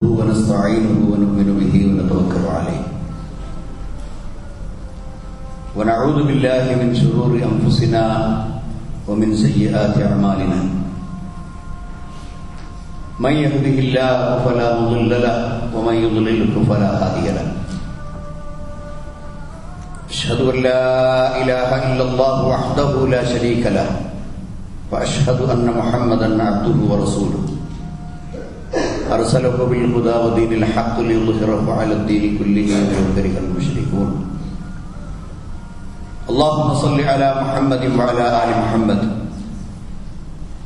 ونستعينه ونؤمن به ونتوكل عليه. ونعوذ بالله من شرور أنفسنا ومن سيئات أعمالنا. من يهده الله فلا مضل له ومن يضلله فلا هادي له. أشهد أن لا إله إلا الله وحده لا شريك له وأشهد أن محمدا عبده ورسوله. أرسله بالهدى ودين الحق ليظهره على الدين كله ولو كره المشركون. اللهم صل على محمد وعلى آل محمد.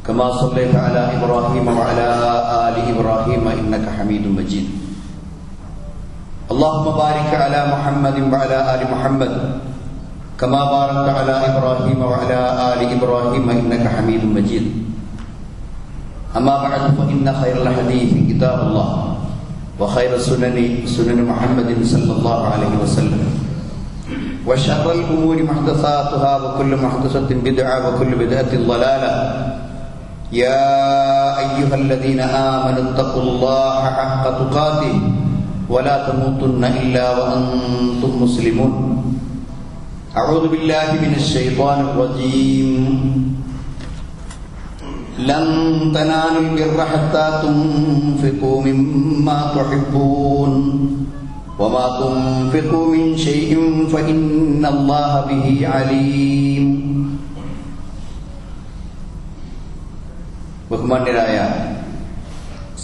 كما صليت على إبراهيم وعلى آل إبراهيم إنك حميد مجيد. اللهم بارك على محمد وعلى آل محمد. كما باركت على إبراهيم وعلى آل إبراهيم إنك حميد مجيد. أما بعد فإن خير الحديث كتاب الله وخير السنن سنن محمد صلى الله عليه وسلم. وشر الأمور محدثاتها وكل محدثة بدعة وكل بدعة ضلالة. يا أيها الذين آمنوا اتقوا الله حق تقاته ولا تموتن إلا وأنتم مسلمون. أعوذ بالله من الشيطان الرجيم. لن تنالوا البر حتى تنفقوا مما تحبون وما تنفقوا من شيء فإن الله به عليم ബഹുമാന്യരായ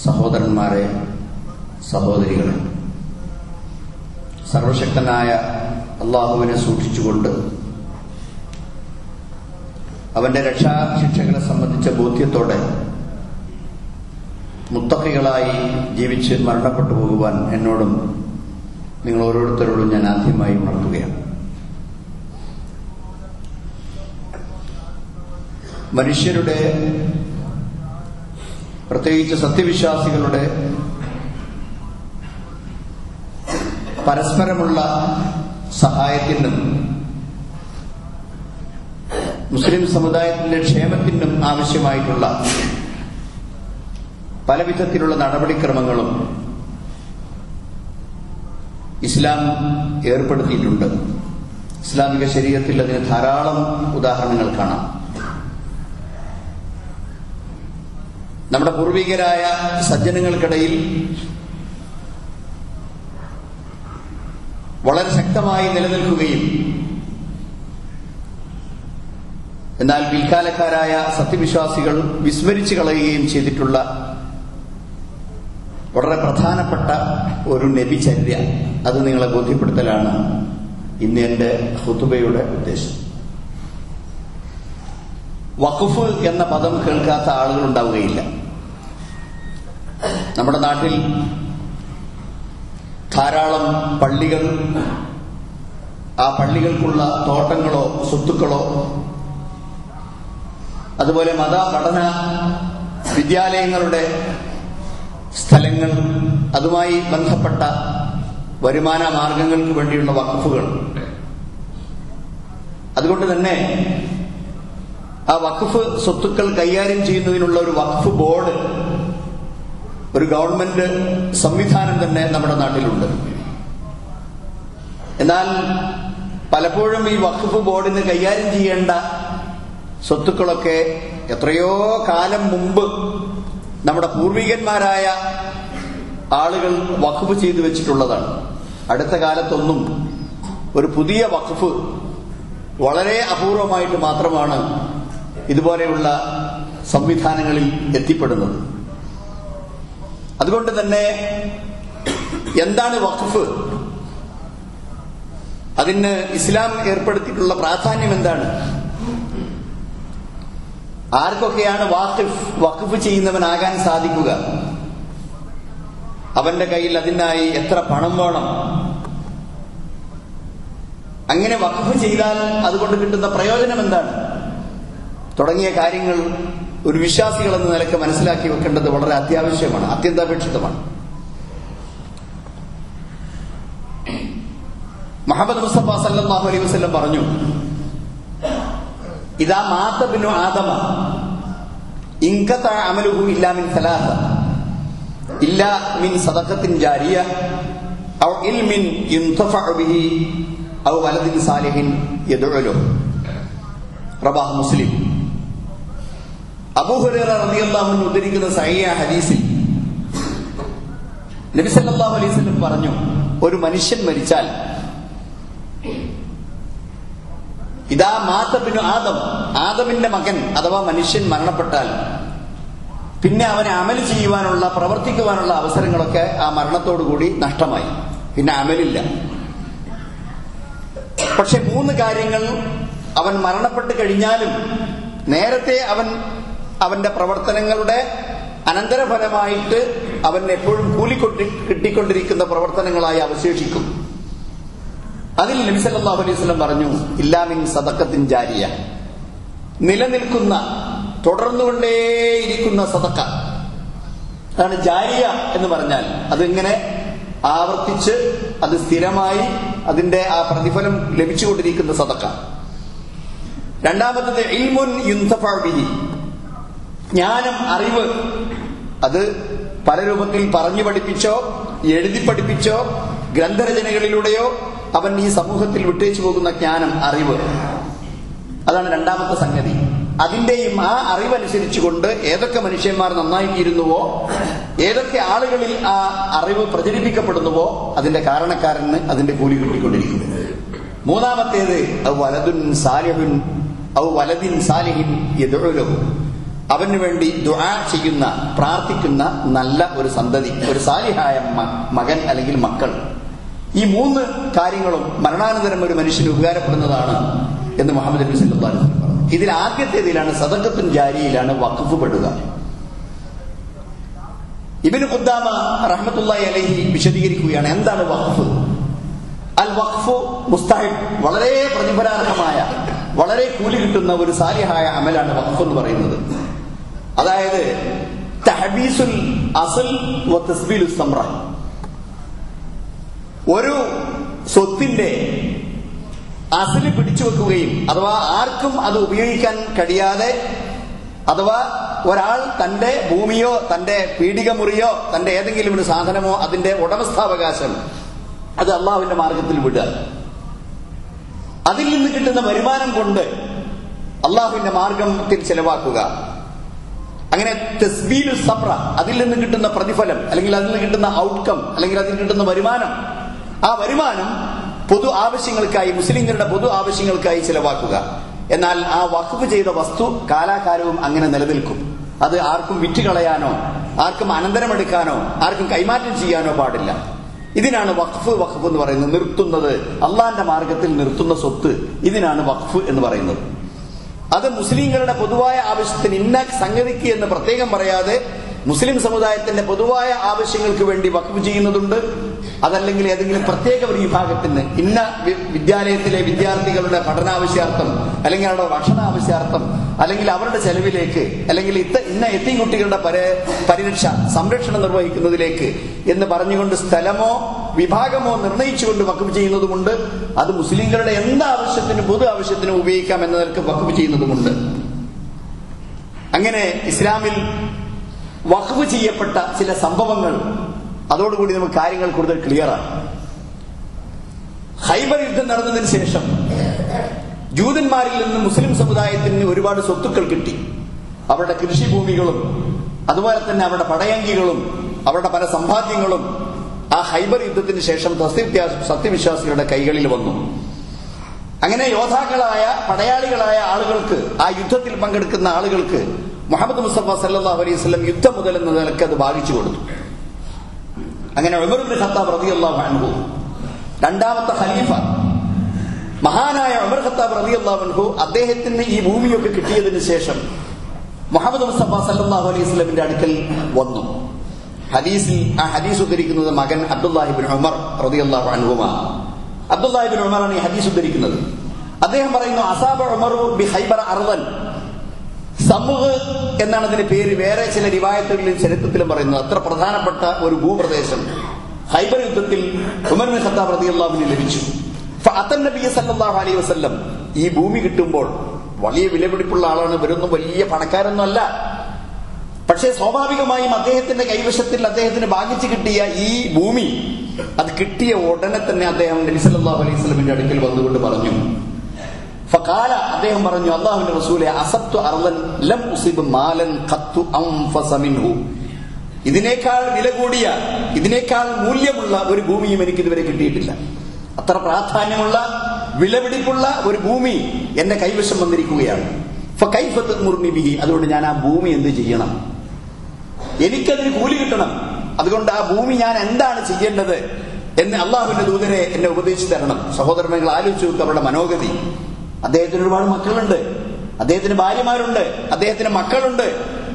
സഹോദരന്മാരെ സഹോദരികളെ സർവശക്തനായ അള്ളാഹുവിനെ സൂക്ഷിച്ചുകൊണ്ട് അവന്റെ രക്ഷാശിക്ഷകളെ സംബന്ധിച്ച ബോധ്യത്തോടെ മുത്തഹികളായി ജീവിച്ച് മരണപ്പെട്ടു പോകുവാൻ എന്നോടും നിങ്ങൾ ഓരോരുത്തരോടും ഞാൻ ആദ്യമായി ഉണർത്തുകയാണ്. മനുഷ്യരുടെ പ്രത്യേകിച്ച് സത്യവിശ്വാസികളുടെ പരസ്പരമുള്ള സഹായത്തിനും മുസ്ലിം സമുദായത്തിന്റെ ക്ഷേമത്തിനും ആവശ്യമായിട്ടുള്ള പല വിധത്തിലുള്ള നടപടിക്രമങ്ങളും ഇസ്ലാം ഏർപ്പെടുത്തിയിട്ടുണ്ട്. ഇസ്ലാമിക ശരീരത്തിൽ അതിന് ധാരാളം ഉദാഹരണങ്ങൾ കാണാം. നമ്മുടെ പൂർവികരായ സജ്ജനങ്ങൾക്കിടയിൽ വളരെ ശക്തമായി നിലനിൽക്കുകയും എന്നാൽ പിൽക്കാലക്കാരായ സത്യവിശ്വാസികൾ വിസ്മരിച്ചു കളയുകയും ചെയ്തിട്ടുള്ള വളരെ പ്രധാനപ്പെട്ട ഒരു നബിചര്യ. അത് നിങ്ങളെ ബോധ്യപ്പെടുത്തലാണ് ഇന്ന് എന്റെ ഹുതുബയുടെ ഉദ്ദേശം. വഖഫ് എന്ന പദം കേൾക്കാത്ത ആളുകൾ ഉണ്ടാവുകയില്ല. നമ്മുടെ നാട്ടിൽ ധാരാളം പള്ളികൾ ആ പള്ളികൾക്കുള്ള തോട്ടങ്ങളോ സ്വത്തുക്കളോ അതുപോലെ മത പഠന വിദ്യാലയങ്ങളുടെ സ്ഥലങ്ങൾ അതുമായി ബന്ധപ്പെട്ട വരുമാന മാർഗങ്ങൾക്ക് വേണ്ടിയുള്ള വഖഫുകൾ. അതുകൊണ്ട് തന്നെ ആ വഖഫ് സ്വത്തുക്കൾ കൈകാര്യം ചെയ്യുന്നതിനുള്ള ഒരു വഖഫ് ബോർഡ് ഒരു ഗവൺമെന്റ് സംവിധാനം തന്നെ നമ്മുടെ നാട്ടിലുണ്ട്. എന്നാൽ പലപ്പോഴും ഈ വഖഫ് ബോർഡിന് കൈകാര്യം ചെയ്യേണ്ട സ്വത്തുക്കളൊക്കെ എത്രയോ കാലം മുമ്പ് നമ്മുടെ പൂർവികന്മാരായ ആളുകൾ വഖഫ് ചെയ്തു വെച്ചിട്ടുള്ളതാണ്. അടുത്ത കാലത്തൊന്നും ഒരു പുതിയ വഖഫ് വളരെ അപൂർവമായിട്ട് മാത്രമാണ് ഇതുപോലെയുള്ള സംവിധാനങ്ങളിൽ എത്തിപ്പെടുന്നത്. അതുകൊണ്ട് തന്നെ എന്താണ് വഖഫ്? അതിന് ഇസ്ലാം ഏർപ്പെടുത്തിയിട്ടുള്ള പ്രാധാന്യം എന്താണ്? ആർക്കൊക്കെയാണ് വാക്കിഫ് വഖഫ് ചെയ്യുന്നവനാകാൻ സാധിക്കുക? അവന്റെ കയ്യിൽ അതിനായി എത്ര പണം വേണം? അങ്ങനെ വഖഫ് ചെയ്താൽ അതുകൊണ്ട് കിട്ടുന്ന പ്രയോജനം എന്താണ്? തുടങ്ങിയ കാര്യങ്ങൾ ഒരു വിശ്വാസികൾ എന്ന നിലയ്ക്ക് മനസ്സിലാക്കി വെക്കേണ്ടത് വളരെ അത്യാവശ്യമാണ് അത്യന്താപേക്ഷിതമാണ്. മുഹമ്മദ് മുസ്തഫ സല്ലാഹു അലൈഹി വസ്ലം പറഞ്ഞു ഇതാ മാത്തബിനു ആദമ. ഇൻകത്ത അമലുഹു ഇല്ലാമിൻ സലാഹ ഇല്ല മിൻ സദഖത്തിൻ ജാരിയ. ഔ ഇൽമിൻ യുൻതഫഉ ബിഹി. ഔ വലദിൻ സാലിഹിൻ യദ്ഉലു. റവാഹ് മുസ്ലിം. അബൂ ഹുറൈറ റളിയല്ലാഹു അൻഹു ഉദ്ധരിക്കുന്ന സഹിയ ഹദീസിൽ നബി സല്ലല്ലാഹു അലൈഹി വസല്ലം പറഞ്ഞു ഒരു മനുഷ്യൻ മരിച്ചാൽ ഇതാ മാത്തബിനു ആദം. ആദമിന്റെ മകൻ അഥവാ മനുഷ്യൻ മരണപ്പെട്ടാൽ പിന്നെ അവന് അമൽ ചെയ്യുവാനുള്ള പ്രവർത്തിക്കുവാനുള്ള അവസരങ്ങളൊക്കെ ആ മരണത്തോടുകൂടി നഷ്ടമായി. പിന്നെ അമലില്ല. പക്ഷെ മൂന്ന് കാര്യങ്ങൾ അവൻ മരണപ്പെട്ട് കഴിഞ്ഞാലും നേരത്തെ അവൻ അവന്റെ പ്രവർത്തനങ്ങളുടെ അനന്തരഫലമായിട്ട് അവൻ എപ്പോഴും കൂലിക്കൊട്ടി കിട്ടിക്കൊണ്ടിരിക്കുന്ന പ്രവർത്തനങ്ങളായി അവശേഷിക്കും. അതിൽ നബി സല്ലല്ലാഹു അലൈഹി വസല്ലം പറഞ്ഞു ഇല്ലാമിൻ സദക്കത്തിൻ ജാരിയ. നിലനിൽക്കുന്ന തുടർന്നുകൊണ്ടേയിരിക്കുന്ന സദക്ക അതാണ് ജാരിയ എന്ന് പറഞ്ഞാൽ അതിങ്ങനെ ആവർത്തിച്ച് അത് സ്ഥിരമായി അതിന്റെ ആ പ്രതിഫലം ലഭിച്ചുകൊണ്ടിരിക്കുന്ന സതക്ക രണ്ടാമത്തത് ഇൽമുൻ യുന്തഫിഹി ജ്ഞാനം അറിവ് അത് പല രൂപത്തിൽ പറഞ്ഞു പഠിപ്പിച്ചോ എഴുതി പഠിപ്പിച്ചോ ഗ്രന്ഥരചനകളിലൂടെയോ അവൻ ഈ സമൂഹത്തിൽ വിട്ടേച്ചു പോകുന്ന ജ്ഞാനം അറിവ്. അതാണ് രണ്ടാമത്തെ സംഗതി. അതിന്റെയും ആ അറിവനുസരിച്ചുകൊണ്ട് ഏതൊക്കെ മനുഷ്യന്മാർ നന്നായിത്തീരുന്നുവോ ഏതൊക്കെ ആളുകളിൽ ആ അറിവ് പ്രചരിപ്പിക്കപ്പെടുന്നുവോ അതിന്റെ കാരണക്കാരന് അതിന്റെ കൂലി കിട്ടിക്കൊണ്ടിരിക്കും മൂന്നാമത്തേത് അവ വലതുൻ സാലിഹുൻ ഔ വലദിൻ സാലിഹിൻ എതിരോ അവന് വേണ്ടി ദുആ ചെയ്യുന്ന പ്രാർത്ഥിക്കുന്ന നല്ല ഒരു സന്തതി ഒരു സാലിഹായ മകൻ അല്ലെങ്കിൽ മക്കൾ. ഈ മൂന്ന് കാര്യങ്ങളും മരണാനന്തരം ഒരു മനുഷ്യന് ഉപകാരപ്പെടുന്നതാണ് എന്ന് മുഹമ്മദ് നബി വസല്ലം പറഞ്ഞു. ഇതിൽ ആദ്യത്തേതിലാണ് സദക്കത്തും ജാരിയിലാണ് വഖഫ് പെടുക ഇബിന് ഖുദ്ദാമ റഹ്മത്തുള്ളാഹി അലഹി വിശദീകരിക്കുകയാണ് എന്താണ് വഖഫ്? അൽ വഖഫ് മുസ്തഹിബ് വളരെ പ്രതിഫലാർഹമായ വളരെ കൂലി കിട്ടുന്ന ഒരു സാലിഹായ അമലാണ് വഖഫ് എന്ന് പറയുന്നത്. അതായത് തഹബീസുൽ അസൽ വ ഒരു സ്വത്തിന്റെ അസൽ പിടിച്ചു വെക്കുകയും അഥവാ ആർക്കും അത് ഉപയോഗിക്കാൻ കഴിയാതെ അഥവാ ഒരാൾ തന്റെ ഭൂമിയോ തന്റെ പീഡിക മുറിയോ തന്റെ ഏതെങ്കിലും ഒരു സാധനമോ അതിന്റെ ഉടമസ്ഥാവകാശം അത് അള്ളാഹുവിന്റെ മാർഗത്തിൽ വിടുക. അതിൽ നിന്ന് കിട്ടുന്ന വരുമാനം കൊണ്ട് അള്ളാഹുവിന്റെ മാർഗത്തിൽ ചെലവാക്കുക. അങ്ങനെ തസ്ബീലു സബ്ര അതിൽ നിന്ന് കിട്ടുന്ന പ്രതിഫലം അല്ലെങ്കിൽ അതിൽ നിന്ന് കിട്ടുന്ന ഔട്ട്കം അല്ലെങ്കിൽ അതിൽ കിട്ടുന്ന വരുമാനം ആ വരുമാനം പൊതു ആവശ്യങ്ങൾക്കായി മുസ്ലിങ്ങളുടെ പൊതു ആവശ്യങ്ങൾക്കായി ചിലവാക്കുക. എന്നാൽ ആ വഖഫ് ചെയ്ത വസ്തു കാലാകാലവും അങ്ങനെ നിലനിൽക്കും. അത് ആർക്കും വിറ്റുകളയാനോ ആർക്കും അനന്തരമെടുക്കാനോ ആർക്കും കൈമാറ്റം ചെയ്യാനോ പാടില്ല. ഇതിനാണ് വഖഫ് വഖഫ് എന്ന് പറയുന്നത്. നിർത്തുന്നത് അള്ളാന്റെ മാർഗത്തിൽ നിർത്തുന്ന സ്വത്ത് ഇതിനാണ് വഖഫ് എന്ന് പറയുന്നത്. അത് മുസ്ലിങ്ങളുടെ പൊതുവായ ആവശ്യത്തിന് ഇന്ന സംഗതിക്ക് എന്ന് പ്രത്യേകം പറയാതെ മുസ്ലിം സമുദായത്തിന്റെ പൊതുവായ ആവശ്യങ്ങൾക്ക് വേണ്ടി വഖഫ് ചെയ്യുന്നതുണ്ട്. അതല്ലെങ്കിൽ ഏതെങ്കിലും പ്രത്യേക ഒരു വിഭാഗത്തിന് ഇന്ന വിദ്യാലയത്തിലെ വിദ്യാർത്ഥികളുടെ പഠനാവശ്യാർത്ഥം അല്ലെങ്കിൽ അവരുടെ ഭക്ഷണാവശ്യാർത്ഥം അല്ലെങ്കിൽ അവരുടെ ചെലവിലേക്ക് അല്ലെങ്കിൽ ഇത്ത ഇന്ന എത്തി കുട്ടികളുടെ പര പരിരക്ഷ സംരക്ഷണം നിർവഹിക്കുന്നതിലേക്ക് എന്ന് പറഞ്ഞുകൊണ്ട് സ്ഥലമോ വിഭാഗമോ നിർണയിച്ചുകൊണ്ട് വഖഫ് ചെയ്യുന്നതുമുണ്ട്. അത് മുസ്ലിങ്ങളുടെ എന്ത് ആവശ്യത്തിനും പൊതു ആവശ്യത്തിനും ഉപയോഗിക്കാം എന്ന നിലയ്ക്ക് വഖഫ് ചെയ്യുന്നതുമുണ്ട്. അങ്ങനെ ഇസ്ലാമിൽ വഖഫ് ചെയ്യപ്പെട്ട ചില സംഭവങ്ങൾ. അതോടുകൂടി നമുക്ക് കാര്യങ്ങൾ കൂടുതൽ ക്ലിയറാണ് ഹൈബർ യുദ്ധം നടന്നതിന് ശേഷം ജൂതന്മാരിൽ നിന്ന് മുസ്ലിം സമുദായത്തിന് ഒരുപാട് സ്വത്തുക്കൾ കിട്ടി. അവരുടെ കൃഷിഭൂമികളും അതുപോലെ തന്നെ അവരുടെ പടയങ്കികളും അവരുടെ പല സമ്പാദ്യങ്ങളും ആ ഹൈബർ യുദ്ധത്തിന് ശേഷം സത്യവിശ്വാസികളുടെ കൈകളിൽ വന്നു. അങ്ങനെ യോദ്ധാക്കളായ പടയാളികളായ ആളുകൾക്ക് ആ യുദ്ധത്തിൽ പങ്കെടുക്കുന്ന ആളുകൾക്ക് മുഹമ്മദ് മുസ്തഫ സല്ലല്ലാഹു അലൈഹി വസല്ലം യുദ്ധം മുതൽ എന്ന നിലയ്ക്ക് അത് ബാധിച്ചു കൊടുത്തു. അങ്ങനെ ഖത്താബ് രണ്ടാമത്തെ ഖലീഫ മഹാനായ ഉമർ ഖത്താബ് റളിയല്ലാഹു അള്ളാഹു അദ്ദേഹത്തിന് ഈ ഭൂമിയൊക്കെ കിട്ടിയതിന് ശേഷം മുഹമ്മദ് മുസ്തഫ സല്ലാഹു അലൈഹി സ്വലമിന്റെ അടുക്കൽ വന്നു. ഹദീസിൽ ആ ഹദീസ് ഉദ്ധരിക്കുന്നത് മകൻ അബ്ദുല്ലാഹിബിൻ ഉമർ റളിയല്ലാഹു അനുഭവമാണ് അബ്ദുല്ലാഹിബിൻ ഉമറാണ് ഈ ഹദീസ് ഉദ്ധരിക്കുന്നത്. അദ്ദേഹം പറയുന്നു അസാബ് ഉമറു ബി ഹൈബർ അർദൻ. സമൂഹ് എന്നാണ് അതിന്റെ പേര്. വേറെ ചില റിവായത്തുകളിലും ചരിത്രത്തിലും പറയുന്നത്. അത്ര പ്രധാനപ്പെട്ട ഒരു ഭൂപ്രദേശം. ഹൈബർ യുദ്ധത്തിൽ ഉമർ ഖത്താബ് ലഭിച്ചു. സല്ലല്ലാഹു അലൈഹി വസല്ലം ഈ ഭൂമി കിട്ടുമ്പോൾ വലിയ വിലപിടിപ്പുള്ള ആളാണ്. ഇവരൊന്നും വലിയ പണക്കാരൊന്നും അല്ല. പക്ഷേ സ്വാഭാവികമായും അദ്ദേഹത്തിന്റെ കൈവശത്തിൽ അദ്ദേഹത്തിന് ഭാഗിച്ചു കിട്ടിയ ഈ ഭൂമി അത് കിട്ടിയ ഉടനെ തന്നെ അദ്ദേഹം നബി സല്ലല്ലാഹു അലൈഹി സ്വലമിന്റെ അടുക്കൽ വന്നുകൊണ്ട് പറഞ്ഞു. ഫഖാല അദ്ദേഹം പറഞ്ഞു അള്ളാഹുവിന്റെ റസൂലെ അസത്തു അർളൻ ലം ഉസിബ് മാലൻ ഖത്തു അൻഫസ മിൻഹു. ഇതിനേക്കാൾ വില കൂടിയ ഇതിനേക്കാൾ മൂല്യമുള്ള ഒരു ഭൂമിയും എനിക്ക് ഇതുവരെ കിട്ടിയിട്ടില്ല. അത്ര പ്രാധാന്യമുള്ള വിലപിടിപ്പുള്ള ഒരു ഭൂമി എന്റെ കൈവശം വന്നിരിക്കുകയാണ്. അതുകൊണ്ട് ഞാൻ ആ ഭൂമി എന്ത് ചെയ്യണം? എനിക്കതിന് കൂലി കിട്ടണം. അതുകൊണ്ട് ആ ഭൂമി ഞാൻ എന്താണ് ചെയ്യേണ്ടത് എന്ന് അള്ളാഹുവിന്റെ ദൂതരെ എന്നെ ഉപദേശിച്ചു തരണം. സഹോദരങ്ങൾ ആലോചിച്ചു അവരുടെ മനോഗതി. അദ്ദേഹത്തിന് ഒരുപാട് മക്കളുണ്ട്. അദ്ദേഹത്തിന് ഭാര്യമാരുണ്ട്. അദ്ദേഹത്തിന് മക്കളുണ്ട്.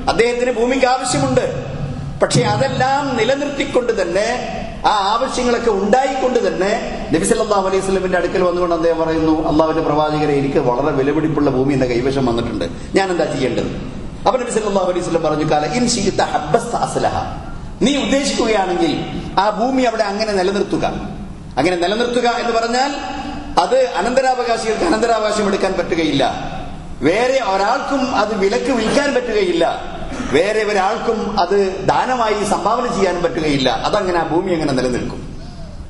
അദ്ദേഹത്തിന് ഭൂമിക്ക് ആവശ്യമുണ്ട്. പക്ഷെ അതെല്ലാം നിലനിർത്തിക്കൊണ്ട് തന്നെ ആ ആവശ്യങ്ങളൊക്കെ ഉണ്ടായിക്കൊണ്ട് തന്നെ നബി സല്ലല്ലാഹു അലൈഹി സ്വലമിന്റെ അടുക്കൽ വന്നുകൊണ്ട് അദ്ദേഹം പറയുന്നു അള്ളാഹുവിന്റെ പ്രവാചകരെ എനിക്ക് വളരെ വിലപിടിപ്പുള്ള ഭൂമി എന്റെ കൈവശം വന്നിട്ടുണ്ട്. ഞാൻ എന്താ ചെയ്യേണ്ടത്? അപ്പൊ നബി സല്ലല്ലാഹു അലൈഹി സ്വലം പറഞ്ഞു കാല ഇൻ അസ്ലഹ. നീ ഉദ്ദേശിക്കുകയാണെങ്കിൽ ആ ഭൂമി അവിടെ അങ്ങനെ നിലനിർത്തുക. അങ്ങനെ നിലനിർത്തുക എന്ന് പറഞ്ഞാൽ അത് അനന്തരാവകാശികൾക്ക് അനന്തരാവകാശം എടുക്കാൻ പറ്റുകയില്ല. വേറെ ഒരാൾക്കും അത് വിലക്ക് വിൽക്കാൻ പറ്റുകയില്ല. വേറെ ഒരാൾക്കും അത് ദാനമായി സംഭാവന ചെയ്യാൻ പറ്റുകയില്ല. അതങ്ങനെ ആ ഭൂമി അങ്ങനെ നിലനിൽക്കും.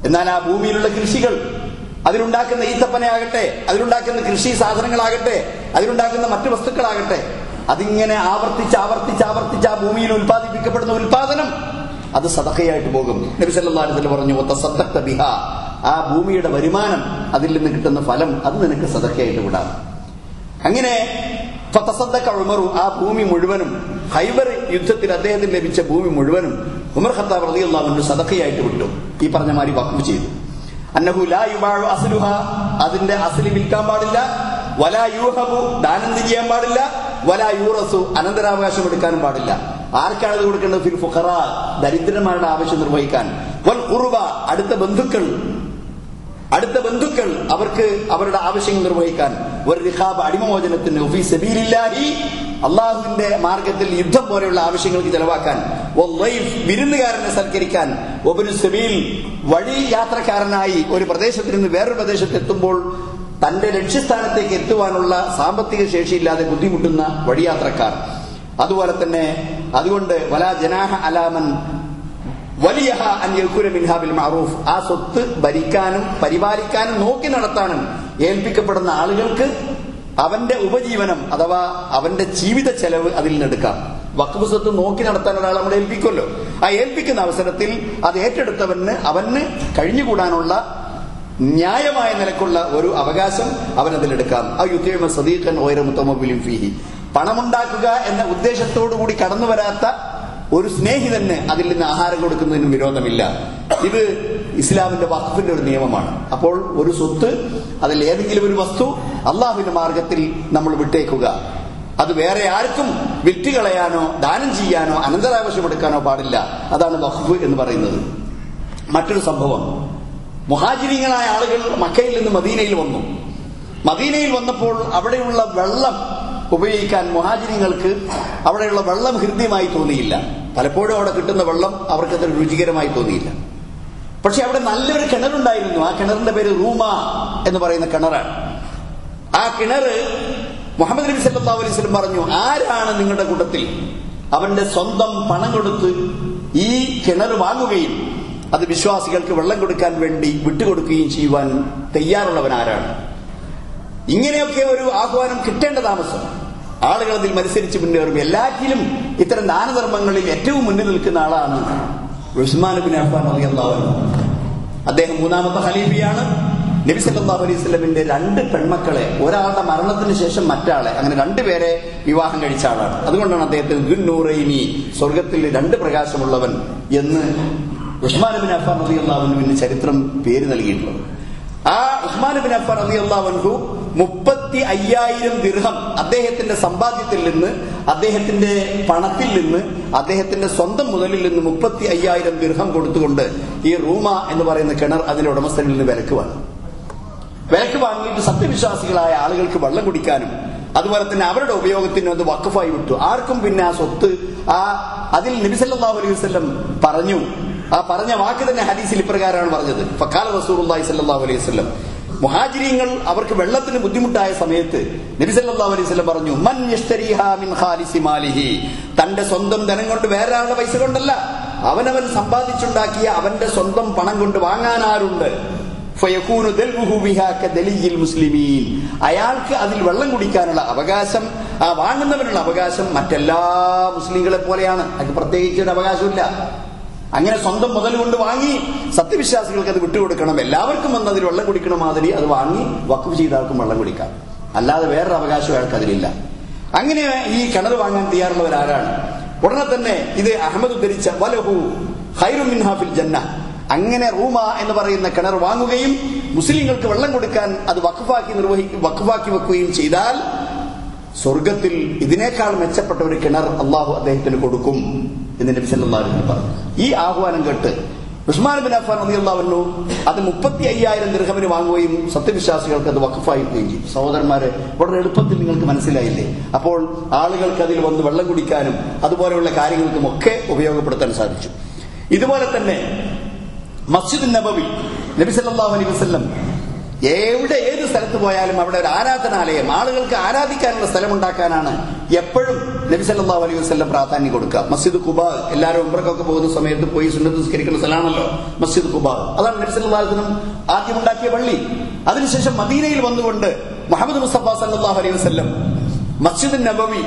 എന്നാൽ ആ ഭൂമിയിലുള്ള കൃഷികൾ അതിലുണ്ടാക്കുന്ന ഈത്തപ്പനയാകട്ടെ അതിലുണ്ടാക്കുന്ന കൃഷി സാധനങ്ങളാകട്ടെ അതിലുണ്ടാക്കുന്ന മറ്റു വസ്തുക്കളാകട്ടെ അതിങ്ങനെ ആവർത്തിച്ച് ആവർത്തിച്ച് ആവർത്തിച്ച് ആ ഭൂമിയിൽ ഉൽപ്പാദിപ്പിക്കപ്പെടുന്ന ഉൽപാദനം അത് സദഖയായിട്ട് പോകും. നബി സല്ലല്ലാഹു അലൈഹി പറഞ്ഞു "വതസദ്ദഖ്ത ബിഹാ. ആ ഭൂമിയുടെ വരുമാനം അതിൽ നിന്ന് കിട്ടുന്ന ഫലം അത് നിനക്ക് സതക്കയായിട്ട് വിടാം. അങ്ങനെ ഫതസദ്ദക്ക ഉമറു ആ ഭൂമി മുഴുവനും ഹൈബർ യുദ്ധത്തിൽ അദ്ദേഹത്തിന് ലഭിച്ച ഭൂമി മുഴുവനും ഉമർ ഖത്താബ് റളിയല്ലാഹു അൻഹു സദഖയായിട്ട് വിട്ടു. ഈ പറഞ്ഞ മാതിരി വഖഫ് ചെയ്തു. അന്നഹു ലാ യുബാഉ അസലുഹ അതിന്റെ അസ്ലി വിൽക്കാൻ പാടില്ല. വലാ യൂഹബു ദാനം ചെയ്യാൻ പാടില്ല. വലാ യൂറസു അനന്തരാവകാശം എടുക്കാനും പാടില്ല. ആർക്കാണ് ഇത് കൊടുക്കേണ്ടത്? ഫിൽ ഫുഖറ ദരിദ്രന്മാരുടെ ആവശ്യം നിർവഹിക്കാൻ. വൽ ഖുർബ അടുത്ത ബന്ധുക്കൾ അടുത്ത ബന്ധുക്കൾ അവർക്ക് അവരുടെ ആവശ്യങ്ങൾ നിർവഹിക്കാൻ ഒരു റിഹാബ് അടിമമോചനത്തിന് അള്ളാഹുവിന്റെ മാർഗത്തിൽ യുദ്ധം പോലെയുള്ള ആവശ്യങ്ങൾക്ക് ചെലവാക്കാൻ വിരുന്നുകാരനെ സൽക്കരിക്കാൻ ഒബിനു സെബീൽ വഴി യാത്രക്കാരനായി ഒരു പ്രദേശത്ത് നിന്ന് വേറൊരു പ്രദേശത്ത് എത്തുമ്പോൾ തന്റെ ലക്ഷ്യസ്ഥാനത്തേക്ക് എത്തുവാനുള്ള സാമ്പത്തിക ശേഷിയില്ലാതെ ബുദ്ധിമുട്ടുന്ന വഴിയാത്രക്കാർ. അതുപോലെ തന്നെ അതുകൊണ്ട് വലാ ജനാഹ അലാമൻ വലിയ മിൻഹാബിൽ മാറൂഫ് ആ സ്വത്ത് ഭരിക്കാനും പരിപാലിക്കാനും നോക്കി നടത്താനും ഏൽപ്പിക്കപ്പെടുന്ന ആളുകൾക്ക് അവന്റെ ഉപജീവനം അഥവാ അവന്റെ ജീവിത ചെലവ് അതിൽ നിന്നെടുക്കാം വഖഫ് സ്വത്ത് നോക്കി നടത്താൻ ഒരാൾ നമ്മൾ ഏൽപ്പിക്കുമല്ലോ. ആ ഏൽപ്പിക്കുന്ന അവസരത്തിൽ അത് ഏറ്റെടുത്തവന് അവന് കഴിഞ്ഞുകൂടാനുള്ള ന്യായമായ നിലക്കുള്ള ഒരു അവകാശം അവൻ അതിലെടുക്കാം ആ യുദ്ധമ സദീഖൻ ഓരോ ഓരമുത്തമൊബിലും ഫീഹി. പണമുണ്ടാക്കുക എന്ന ഉദ്ദേശത്തോടു കൂടി കടന്നു വരാത്ത ഒരു സ്നേഹിതന് അതിൽ നിന്ന് ആഹാരം കൊടുക്കുന്നതിനും വിരോധമില്ല. ഇത് ഇസ്ലാമിന്റെ വഖഫിന്റെ ഒരു നിയമമാണ്. അപ്പോൾ ഒരു സ്വത്ത് അതിൽ ഏതെങ്കിലും ഒരു വസ്തു അള്ളാഹുവിന്റെ മാർഗത്തിൽ നമ്മൾ വിട്ടേക്കുക. അത് വേറെ ആർക്കും വിറ്റുകളയാനോ ദാനം ചെയ്യാനോ അനന്തരാവശ്യമെടുക്കാനോ പാടില്ല. അതാണ് വഖഫ് എന്ന് പറയുന്നത്. മറ്റൊരു സംഭവം. മുഹാജിനികളായ ആളുകൾ മക്കയിൽ നിന്ന് മദീനയിൽ വന്നു. മദീനയിൽ വന്നപ്പോൾ അവിടെയുള്ള വെള്ളം ഉപയോഗിക്കാൻ മുഹാജിനികൾക്ക് അവിടെയുള്ള വെള്ളം ഹൃദ്യമായി തോന്നിയില്ല. പലപ്പോഴും അവിടെ കിട്ടുന്ന വെള്ളം അവർക്ക് അത്ര രുചികരമായി തോന്നിയില്ല. പക്ഷെ അവിടെ നല്ലൊരു കിണറുണ്ടായിരുന്നു. ആ കിണറിന്റെ പേര് റൂമ എന്ന് പറയുന്ന കിണറാണ്. ആ കിണർ മുഹമ്മദ് നബി സല്ലാ അലൈഹി വസല്ലം പറഞ്ഞു ആരാണ് നിങ്ങളുടെ കൂട്ടത്തിൽ അവന്റെ സ്വന്തം പണം കൊടുത്ത് ഈ കിണർ വാങ്ങുകയും അത് വിശ്വാസികൾക്ക് വെള്ളം കൊടുക്കാൻ വേണ്ടി വിട്ടുകൊടുക്കുകയും ചെയ്യുവാൻ തയ്യാറുള്ളവൻ ആരാണ് ഇങ്ങനെയൊക്കെ ഒരു ആഹ്വാനം കിട്ടേണ്ട താമസം. ആളുകൾ അതിൽ മത്സരിച്ച് മുന്നേറും. എല്ലാറ്റിലും ഇത്തരം ദാനധർമ്മങ്ങളിൽ ഏറ്റവും മുന്നിൽ നിൽക്കുന്ന ആളാണ് ഉസ്മാൻ ബിൻ റളിയല്ലാഹു അൻഹു. അദ്ദേഹം മൂന്നാമത്തെ ഖലീഫയാണ്. നബി സല്ലാ അലൈഹി സ്വലമിന്റെ രണ്ട് പെൺമക്കളെ ഒരാളുടെ മരണത്തിന് ശേഷം മറ്റാളെ അങ്ങനെ രണ്ടുപേരെ വിവാഹം കഴിച്ച ആളാണ്. അതുകൊണ്ടാണ് അദ്ദേഹത്തിന് ഗുന്നൂറൈനി സ്വർഗത്തിൽ രണ്ട് പ്രകാശമുള്ളവൻ എന്ന് ഉസ്മാൻ ബിൻ റളിയല്ലാഹു അൻഹുവിന് ചരിത്രം പേര് നൽകിയിട്ടുള്ളത്. ആ ഉസ്മാൻ ബിൻ റളിയല്ലാഹു അൻഹു മുപ്പത്തി അയ്യായിരം ദിർഹം അദ്ദേഹത്തിന്റെ സമ്പാദ്യത്തിൽ നിന്ന് അദ്ദേഹത്തിന്റെ പണത്തിൽ നിന്ന് അദ്ദേഹത്തിന്റെ സ്വന്തം മുതലിൽ നിന്ന് മുപ്പത്തി അയ്യായിരം ദിർഹം കൊടുത്തുകൊണ്ട് ഈ റൂമ എന്ന് പറയുന്ന കിണർ അതിന്റെ ഉടമസ്ഥനിൽ നിന്ന് വിലക്ക് വാങ്ങി. വിലക്ക് വാങ്ങിയിട്ട് സത്യവിശ്വാസികളായ ആളുകൾക്ക് വെള്ളം കുടിക്കാനും അതുപോലെ തന്നെ അവരുടെ ഉപയോഗത്തിന് അത് വക്കഫായി വിട്ടു. ആർക്കും പിന്നെ ആ സ്വത്ത് ആ അതിൽ നബിസല്ലാഹു അലൈഹി വസല്ലം പറഞ്ഞു. ആ പറഞ്ഞ വാക്ക് തന്നെ ഹദീസിൽ ഇപ്രകാരമാണ് പറഞ്ഞത്. ഫക്കാല റസൂർ അലൈഹി വസല്ലം മുഹാജിരിങ്ങൾ അവർക്ക് വെള്ളത്തിന് ബുദ്ധിമുട്ടായ സമയത്ത് നബി സല്ലല്ലാഹു അലൈഹി വസല്ലം പറഞ്ഞു മൻ മിൻ ഖാലിസി മാലിഹി. തന്റെ സ്വന്തം ധനം കൊണ്ട് വേറെ ആളുടെ പൈസ കൊണ്ടല്ല. അവനവൻ സമ്പാദിച്ചുണ്ടാക്കിയ അവന്റെ സ്വന്തം പണം കൊണ്ട് വാങ്ങാനാരുണ്ട് മുസ്ലിമീൻ. അയാൾക്ക് അതിൽ വെള്ളം കുടിക്കാനുള്ള അവകാശം ആ വാങ്ങുന്നവനുള്ള അവകാശം മറ്റെല്ലാ മുസ്ലിങ്ങളെ പോലെയാണ് അത് പ്രത്യേകിച്ച് ഒരു അവകാശമില്ല അങ്ങനെ സ്വന്തം മുതൽ കൊണ്ട് വാങ്ങി സത്യവിശ്വാസികൾക്ക് അത് വിട്ടുകൊടുക്കണം. എല്ലാവർക്കും വന്ന് അതിൽ വെള്ളം കുടിക്കണ മാതിരി അത് വാങ്ങി വക്കുഫ് ചെയ്താൽക്കും വെള്ളം കുടിക്കാം. അല്ലാതെ വേറൊരു അവകാശം അയാൾക്ക് അതിലില്ല. അങ്ങനെ ഈ കിണർ വാങ്ങാൻ തയ്യാറുള്ളവർ ആരാണ് ഉടനെ തന്നെ ഇത് അഹമ്മദ് ഉദ്ധരിച്ച വലഹു ഹൈറു മിൻഹാഫിൽ ജന്ന. അങ്ങനെ റൂമ എന്ന് പറയുന്ന കിണർ വാങ്ങുകയും മുസ്ലിങ്ങൾക്ക് വെള്ളം കൊടുക്കാൻ അത് വഖഫാക്കി നിർവഹി വഖഫാക്കി വെക്കുകയും ചെയ്താൽ സ്വർഗത്തിൽ ഇതിനേക്കാൾ മെച്ചപ്പെട്ട ഒരു കിണർ അള്ളാഹു അദ്ദേഹത്തിന് കൊടുക്കും. എന്ന് നബി വസല്ലം പറഞ്ഞു. ഈ ആഹ്വാനം കേട്ട് ഉസ്മാൻ ബിൻ അഫ്ഫാൻ റളിയല്ലാഹു അത് മുപ്പത്തി അയ്യായിരം വാങ്ങുകയും സത്യവിശ്വാസികൾക്ക് അത് വഖഫായിരിക്കുകയും ചെയ്തു. സഹോദരന്മാരെ വളരെ എളുപ്പത്തിൽ നിങ്ങൾക്ക് മനസ്സിലായില്ലേ? അപ്പോൾ ആളുകൾക്ക് അതിൽ വന്ന് വെള്ളം കുടിക്കാനും അതുപോലെയുള്ള കാര്യങ്ങൾക്കും ഒക്കെ ഉപയോഗപ്പെടുത്താൻ സാധിച്ചു. ഇതുപോലെ തന്നെ മസ്ജിദ് നബവി നബി സല്ലല്ലാഹു അലൈഹി വസല്ലം എവിടെ ഏത് സ്ഥലത്ത് പോയാലും അവിടെ ഒരു ആരാധനാലയം. ആളുകൾക്ക് ആരാധിക്കാനുള്ള സ്ഥലം ഉണ്ടാക്കാനാണ് എപ്പോഴും നബിസല്ലാ അലൈഹി വസല്ലം പ്രാധാന്യം കൊടുക്കുക. മസ്ജിദ് കുബ എല്ലാവരും ഉംറക്കൊക്കെ പോകുന്ന സമയത്ത് പോയി സുന്നത്ത് നിസ്കരിക്കുന്ന സ്ഥലമാണല്ലോ മസ്ജിദ് കുബ അതാണ് നബി സല്ലല്ലാഹു അലൈഹി വസല്ലം ആദ്യം ഉണ്ടാക്കിയ പള്ളി. അതിനുശേഷം മദീനയിൽ വന്നുകൊണ്ട് മുഹമ്മദ് മുസ്തഫ സല്ലല്ലാഹു അലൈഹി വസല്ലം മസ്ജിദ് നബവി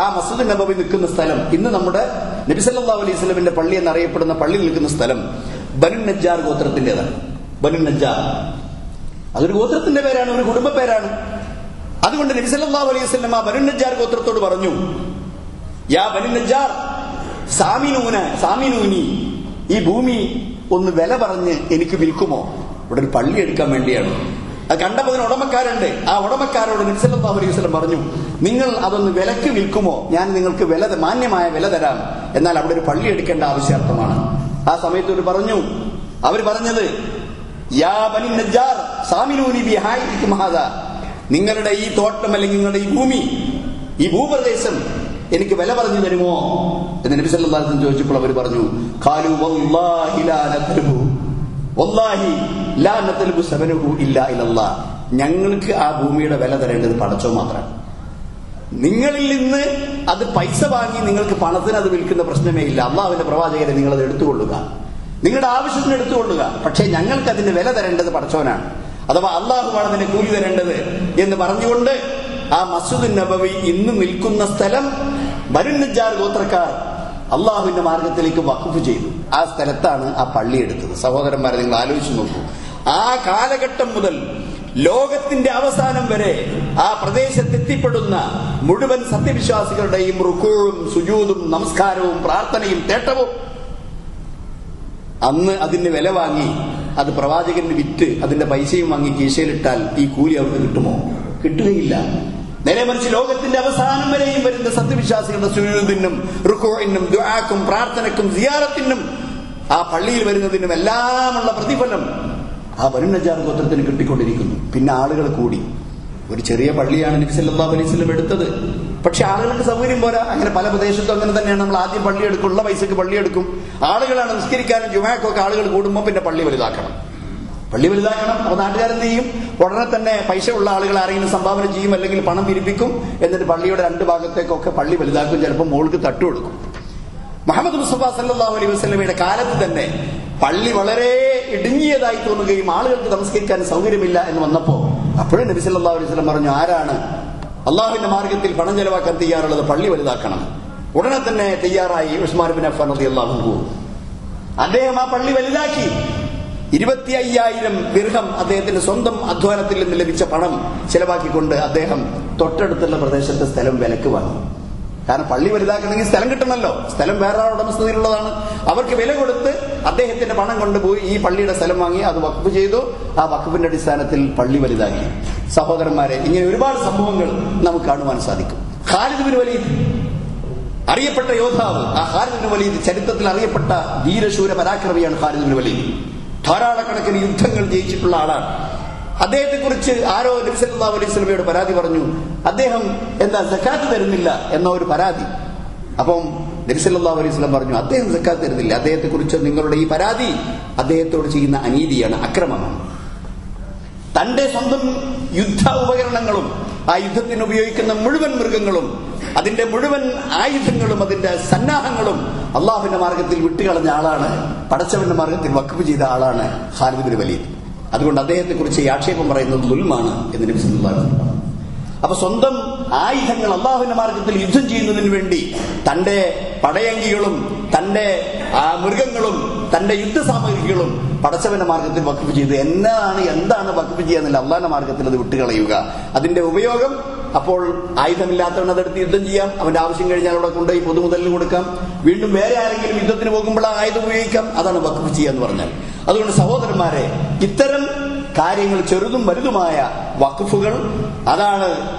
ആ മസ്ജിദ് നബവി നിൽക്കുന്ന സ്ഥലം. ഇന്ന് നമ്മുടെ നബിസല്ലാ അലൈഹി വസ്ലമിന്റെ പള്ളി എന്നറിയപ്പെടുന്ന പള്ളി നിൽക്കുന്ന സ്ഥലം ബനു നജ്ജാർ ഗോത്രത്തിന്റേതാണ് ബനു നജ്ജാർ. അതൊരു ഗോത്രത്തിന്റെ പേരാണ് ഒരു കുടുംബ പേരാണ്. അതുകൊണ്ട് നബി സല്ലല്ലാഹു അലൈഹി വസല്ലം ഗോത്രത്തോട് പറഞ്ഞു യാ ബനു നജ്ജാർ സാമിനൂന സാമിനൂനി ഈ ഭൂമി ഒന്ന് വില പറഞ്ഞ് എനിക്ക് വിൽക്കുമോ? ഇവിടെ ഒരു പള്ളി എടുക്കാൻ വേണ്ടിയാണ്. അത് കണ്ടപ്പോൾ ഉടമക്കാരുണ്ട്. ആ ഉടമക്കാരോട് സല്ലല്ലാഹു അലൈഹി വസല്ലം പറഞ്ഞു നിങ്ങൾ അതൊന്ന് വിലക്ക് വിൽക്കുമോ? ഞാൻ നിങ്ങൾക്ക് വില മാന്യമായ വില തരാം. എന്നാൽ അവിടെ ഒരു പള്ളി എടുക്കേണ്ട ആവശ്യാർത്ഥമാണ്. ആ സമയത്ത് ഒരു പറഞ്ഞു അവർ പറഞ്ഞത് നിങ്ങളുടെ ഈ തോട്ടം അല്ലെങ്കിൽ നിങ്ങളുടെ ഈ ഭൂമി ഈ ഭൂപ്രദേശം എനിക്ക് വില പറഞ്ഞു തരുമോ? എന്ന് നബി സല്ലല്ലാഹു അലൈഹി ചോദിച്ചപ്പോൾ അവർ പറഞ്ഞു ഖാലു വല്ലാഹി ലാ വല്ലാഹി ലാ സബനഹു ഞങ്ങൾക്ക് ആ ഭൂമിയുടെ വില തരേണ്ടത് പടച്ചോ മാത്രമാണ്. നിങ്ങളിൽ നിന്ന് അത് പൈസ വാങ്ങി നിങ്ങൾക്ക് പണത്തിന് അത് വിൽക്കുന്ന പ്രശ്നമേ ഇല്ല. അള്ളാഹുവിന്റെ പ്രവാചകരെ നിങ്ങൾ അത് എടുത്തുകൊള്ളുക. നിങ്ങളുടെ ആവശ്യത്തിന് എടുത്തുകൊള്ളുക. പക്ഷേ ഞങ്ങൾക്ക് അതിന്റെ വില തരേണ്ടത് പടച്ചോനാണ്. അഥവാ അള്ളാഹുവാണ് അതിന് കൂലി തരേണ്ടത് എന്ന് പറഞ്ഞുകൊണ്ട് ആ മസ്ജിദ് നബവി ഇന്ന് നിൽക്കുന്ന സ്ഥലം വരുന്നജാർ ഗോത്രക്കാർ അള്ളാഹുവിന്റെ മാർഗത്തിലേക്ക് വഖഫ് ചെയ്തു. ആ സ്ഥലത്താണ് ആ പള്ളി എടുത്തത്. സഹോദരന്മാരെ നിങ്ങൾ ആലോചിച്ചു നോക്കൂ. ആ കാലഘട്ടം മുതൽ ലോകത്തിന്റെ അവസാനം വരെ ആ പ്രദേശത്തെത്തിപ്പെടുന്ന മുഴുവൻ സത്യവിശ്വാസികളുടെയും റുക്കൂഴും സുജൂതും നമസ്കാരവും പ്രാർത്ഥനയും തേട്ടവും അന്ന് അതിന് വില വാങ്ങി അത് പ്രവാചകന് വിറ്റ് അതിന്റെ പൈസയും വാങ്ങി കീശയിലിട്ടാൽ ഈ കൂലി അവർക്ക് കിട്ടുമോ? കിട്ടുകയില്ല. നേരെ മറിച്ച് ലോകത്തിന്റെ അവസാനം വരെയും വരുന്ന സത്യവിശ്വാസികളുടെ സുജൂദിനും റുക്കോയിനും ദുആക്കും പ്രാർത്ഥനക്കും സിയാറത്തിനും ആ പള്ളിയിൽ വരുന്നതിനും എല്ലാമുള്ള പ്രതിഫലം ആ വരുണജാർ ഗോത്രത്തിന് കിട്ടിക്കൊണ്ടിരിക്കുന്നു. പിന്നെ ആളുകൾ കൂടി. ഒരു ചെറിയ പള്ളിയാണ് നബി സല്ലല്ലാഹു അലൈഹി വസല്ലം എടുത്തത്. പക്ഷെ ആളുകൾക്ക് സൗകര്യം പോരാ. അങ്ങനെ പല പ്രദേശത്തും അങ്ങനെ തന്നെയാണ്. നമ്മൾ ആദ്യം പള്ളി എടുക്കും ഉള്ള പൈസക്ക് പള്ളി എടുക്കും. ആളുകളാണ് നിസ്കരിക്കാനും ജുമാക്കൊക്കെ ആളുകൾ കൂടുമ്പോൾ പിന്നെ പള്ളി വലുതാക്കണം. പള്ളി വലുതാക്കണം. അപ്പൊ നാട്ടുകാരെന്ത് ചെയ്യും? ഉടനെ തന്നെ പൈസ ഉള്ള ആളുകൾ ആരെങ്കിലും സംഭാവന ചെയ്യും അല്ലെങ്കിൽ പണം പിരിപ്പിക്കും. എന്നിട്ട് പള്ളിയുടെ രണ്ട് ഭാഗത്തേക്കൊക്കെ പള്ളി വലുതാക്കും. ചിലപ്പോൾ മോൾക്ക് തട്ടുകൊടുക്കും മുഹമ്മദ് മുസ്തഫ സല്ലാ അലൈഹി വസ്ലമിയുടെ കാലത്ത് തന്നെ പള്ളി വളരെ ഇടുങ്ങിയതായി തോന്നുകയും ആളുകൾക്ക് നമസ്കരിക്കാൻ സൗകര്യമില്ല എന്ന് വന്നപ്പോ അപ്പോഴും നബി സല്ലാ അലൈഹി പറഞ്ഞു ആരാണ് അള്ളാഹുവിന്റെ മാർഗത്തിൽ പണം ചെലവാക്കാൻ തയ്യാറുള്ളത് പള്ളി വലുതാക്കണം. ഉടനെ തന്നെ തയ്യാറായി ഉസ്മാൻ ബിൻ അഫ്ഫാൻ റളിയല്ലാഹു അൻഹു. അദ്ദേഹം ആ പള്ളി വലുതാക്കി. ഇരുപത്തി അയ്യായിരം ദീർഘം അദ്ദേഹത്തിന്റെ സ്വന്തം അധ്വാനത്തിൽ നിന്ന് ലഭിച്ച പണം ചെലവാക്കിക്കൊണ്ട് അദ്ദേഹം തൊട്ടടുത്തുള്ള പ്രദേശത്തെ സ്ഥലം വിലക്ക് വാങ്ങി. കാരണം പള്ളി വലുതാക്കണമെങ്കിൽ സ്ഥലം കിട്ടണമല്ലോ. സ്ഥലം വേറെ ഉടമസ്ഥതയിലുള്ളതാണ്. അവർക്ക് വില കൊടുത്ത് അദ്ദേഹത്തിന്റെ പണം കൊണ്ടുപോയി ഈ പള്ളിയുടെ സ്ഥലം വാങ്ങി അത് വഖഫ് ചെയ്തു. ആ വഖഫിന്റെ അടിസ്ഥാനത്തിൽ പള്ളി വലുതാക്കി. സഹോദരന്മാരെ ഇങ്ങനെ ഒരുപാട് സംഭവങ്ങൾ നമുക്ക് കാണുവാൻ സാധിക്കും. ഖാലിദ് ബിൻ വലീദ് അറിയപ്പെട്ട യോദ്ധാവ്. ആ ഖാലിദ് ബിൻ വലീദ് ചരിത്രത്തിൽ അറിയപ്പെട്ട വീരശൂര പരാക്രമിയാണ് ഖാലിദ് ബിൻ വലീദ്. ധാരാളക്കണക്കിന് യുദ്ധങ്ങൾ ജയിച്ചിട്ടുള്ള ആളാണ്. അദ്ദേഹത്തെ കുറിച്ച് ആരോ നബി സല്ലല്ലാഹു അലൈഹി വസല്ലമയോട് പരാതി പറഞ്ഞു അദ്ദേഹം എന്താ സക്കാത്ത് തരുന്നില്ല? എന്ന ഒരു പരാതി. അപ്പം നബി സല്ലല്ലാഹു അലൈഹി വസല്ലം പറഞ്ഞു അദ്ദേഹം സക്കാത്ത് തരുന്നില്ല. അദ്ദേഹത്തെ കുറിച്ച് നിങ്ങളുടെ ഈ പരാതി അദ്ദേഹത്തോട് ചെയ്യുന്ന അനീതിയാണ് അക്രമമാണ് തന്റെ സ്വന്തം യുദ്ധ ഉപകരണങ്ങളും ആ യുദ്ധത്തിന് ഉപയോഗിക്കുന്ന മുഴുവൻ മൃഗങ്ങളും അതിന്റെ മുഴുവൻ ആയുധങ്ങളും അതിന്റെ സന്നാഹങ്ങളും അള്ളാഹുവിന്റെ മാർഗത്തിൽ വിട്ടുകളഞ്ഞ ആളാണ് പടച്ചവന്റെ മാർഗത്തിൽ വക്കപ്പ് ചെയ്ത ആളാണ് ഖാലിദ് ബിൻ വലീദ്. അതുകൊണ്ട് അദ്ദേഹത്തെ കുറിച്ച് ഈ ആക്ഷേപം പറയുന്നത് ദുൽമാണ് എന്ന് നബി സല്ലല്ലാഹു അലൈഹി അപ്പൊ സ്വന്തം ആയുധങ്ങൾ അള്ളാഹുവിന്റെ മാർഗത്തിൽ യുദ്ധം ചെയ്യുന്നതിന് വേണ്ടി തന്റെ പടയങ്കികളും തന്റെ മൃഗങ്ങളും തന്റെ യുദ്ധ സാമഗ്രികളും പടച്ചവന്റെ മാർഗത്തിൽ വക്കഫ് ചെയ്ത്. എന്നാണ് എന്താണ് വക്കഫ് ചെയ്യാന്നില്ല അള്ളാന്റെ മാർഗത്തിൽ അത് വിട്ടുകളയുക. അതിന്റെ ഉപയോഗം അപ്പോൾ ആയുധമില്ലാത്തവൻ അതെടുത്ത് യുദ്ധം ചെയ്യാം അവന്റെ ആവശ്യം കഴിഞ്ഞാൽ അവിടെ കൊണ്ടുപോയി പൊതുമുതലിന് കൊടുക്കാം. വീണ്ടും വേറെ ആരെങ്കിലും യുദ്ധത്തിന് പോകുമ്പോൾ ആ ആയുധം ഉപയോഗിക്കാം. അതാണ് വക്കഫ് ചെയ്യുക എന്ന് പറഞ്ഞാൽ. അതുകൊണ്ട് സഹോദരന്മാരെ ഇത്തരം കാര്യങ്ങൾ ചെറുതും വലുതുമായ വഖഫുകൾ അതാണ്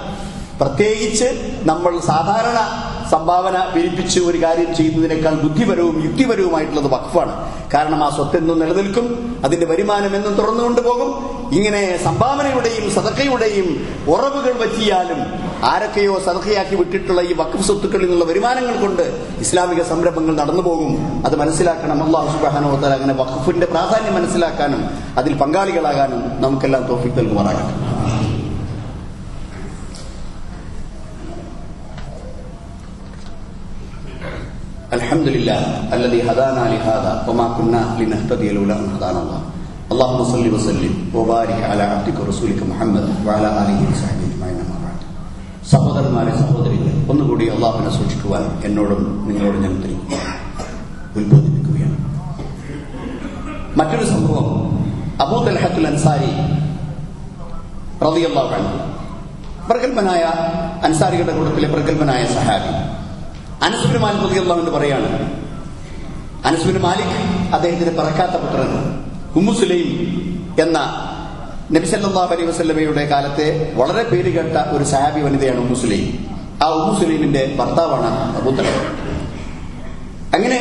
പ്രത്യേകിച്ച് നമ്മൾ സാധാരണ സംഭാവന പിരിപ്പിച്ച് ഒരു കാര്യം ചെയ്യുന്നതിനേക്കാൾ ബുദ്ധിപരവും യുക്തിപരവുമായിട്ടുള്ളത് വഖഫാണ്. കാരണം ആ സ്വത്ത് എന്നും നിലനിൽക്കും അതിന്റെ വരുമാനം എന്നും തുറന്നുകൊണ്ട് പോകും ഇങ്ങനെ സംഭാവനയുടെയും സതക്കയുടെയും ഉറവുകൾ പറ്റിയാലും ആരൊക്കെയോ സതക്കയാക്കി വിട്ടിട്ടുള്ള ഈ വഖഫ് സ്വത്തുക്കളിൽ നിന്നുള്ള വരുമാനങ്ങൾ കൊണ്ട് ഇസ്ലാമിക സംരംഭങ്ങൾ നടന്നു പോകും. അത് മനസ്സിലാക്കണം. അള്ളാഹു വതആല അങ്ങനെ വഖഫിന്റെ പ്രാധാന്യം മനസ്സിലാക്കാനും അതിൽ പങ്കാളികളാകാനും നമുക്കെല്ലാം തോഫിക്ക് നൽകുമാറാകട്ടെ. الحمد لله الذي هدانا لهذا وما كنا لنهتدي لولا ان هدانا الله اللهم صل وسلم وبارك على عبدك ورسولك محمد وعلى اله وصحبه اجمعين اما بعد സഹോദരന്മാരെ സഹോദരികളെ ഒന്നുകൂടി അള്ളാഹുവിനെ സൂക്ഷിക്കുവാൻ എന്നോടും നിങ്ങളോടും ഞാൻ ഉത്തരി ഉത്ബോധിപ്പിക്കുകയാണ് മറ്റൊരു സംഭവം അബൂ തൽഹത്തുൽ അൻസാരി റളിയല്ലാഹു അൻഹു പ്രഗത്ഭനായ അൻസാരികളുടെ കൂട്ടത്തിലെ പ്രഗത്ഭനായ സഹാബി അനസുബിന് മാലിക് എന്ന് പറയാണ് അനസുബിന് മാലിക് അദ്ദേഹത്തിന്റെ പറക്കാത്ത പുത്രൻ ഉമ്മു സുലൈം എന്ന നബി സല്ലല്ലാഹു അലൈഹി വസല്ലമയുടെ കാലത്തെ വളരെ പേര് കേട്ട ഒരു സഹാബി വനിതയാണ് ഉമ്മു സുലൈം. ആ ഉമ്മു സുലൈമിന്റെ ഭർത്താവാണ് പുത്രൻ അങ്ങനെ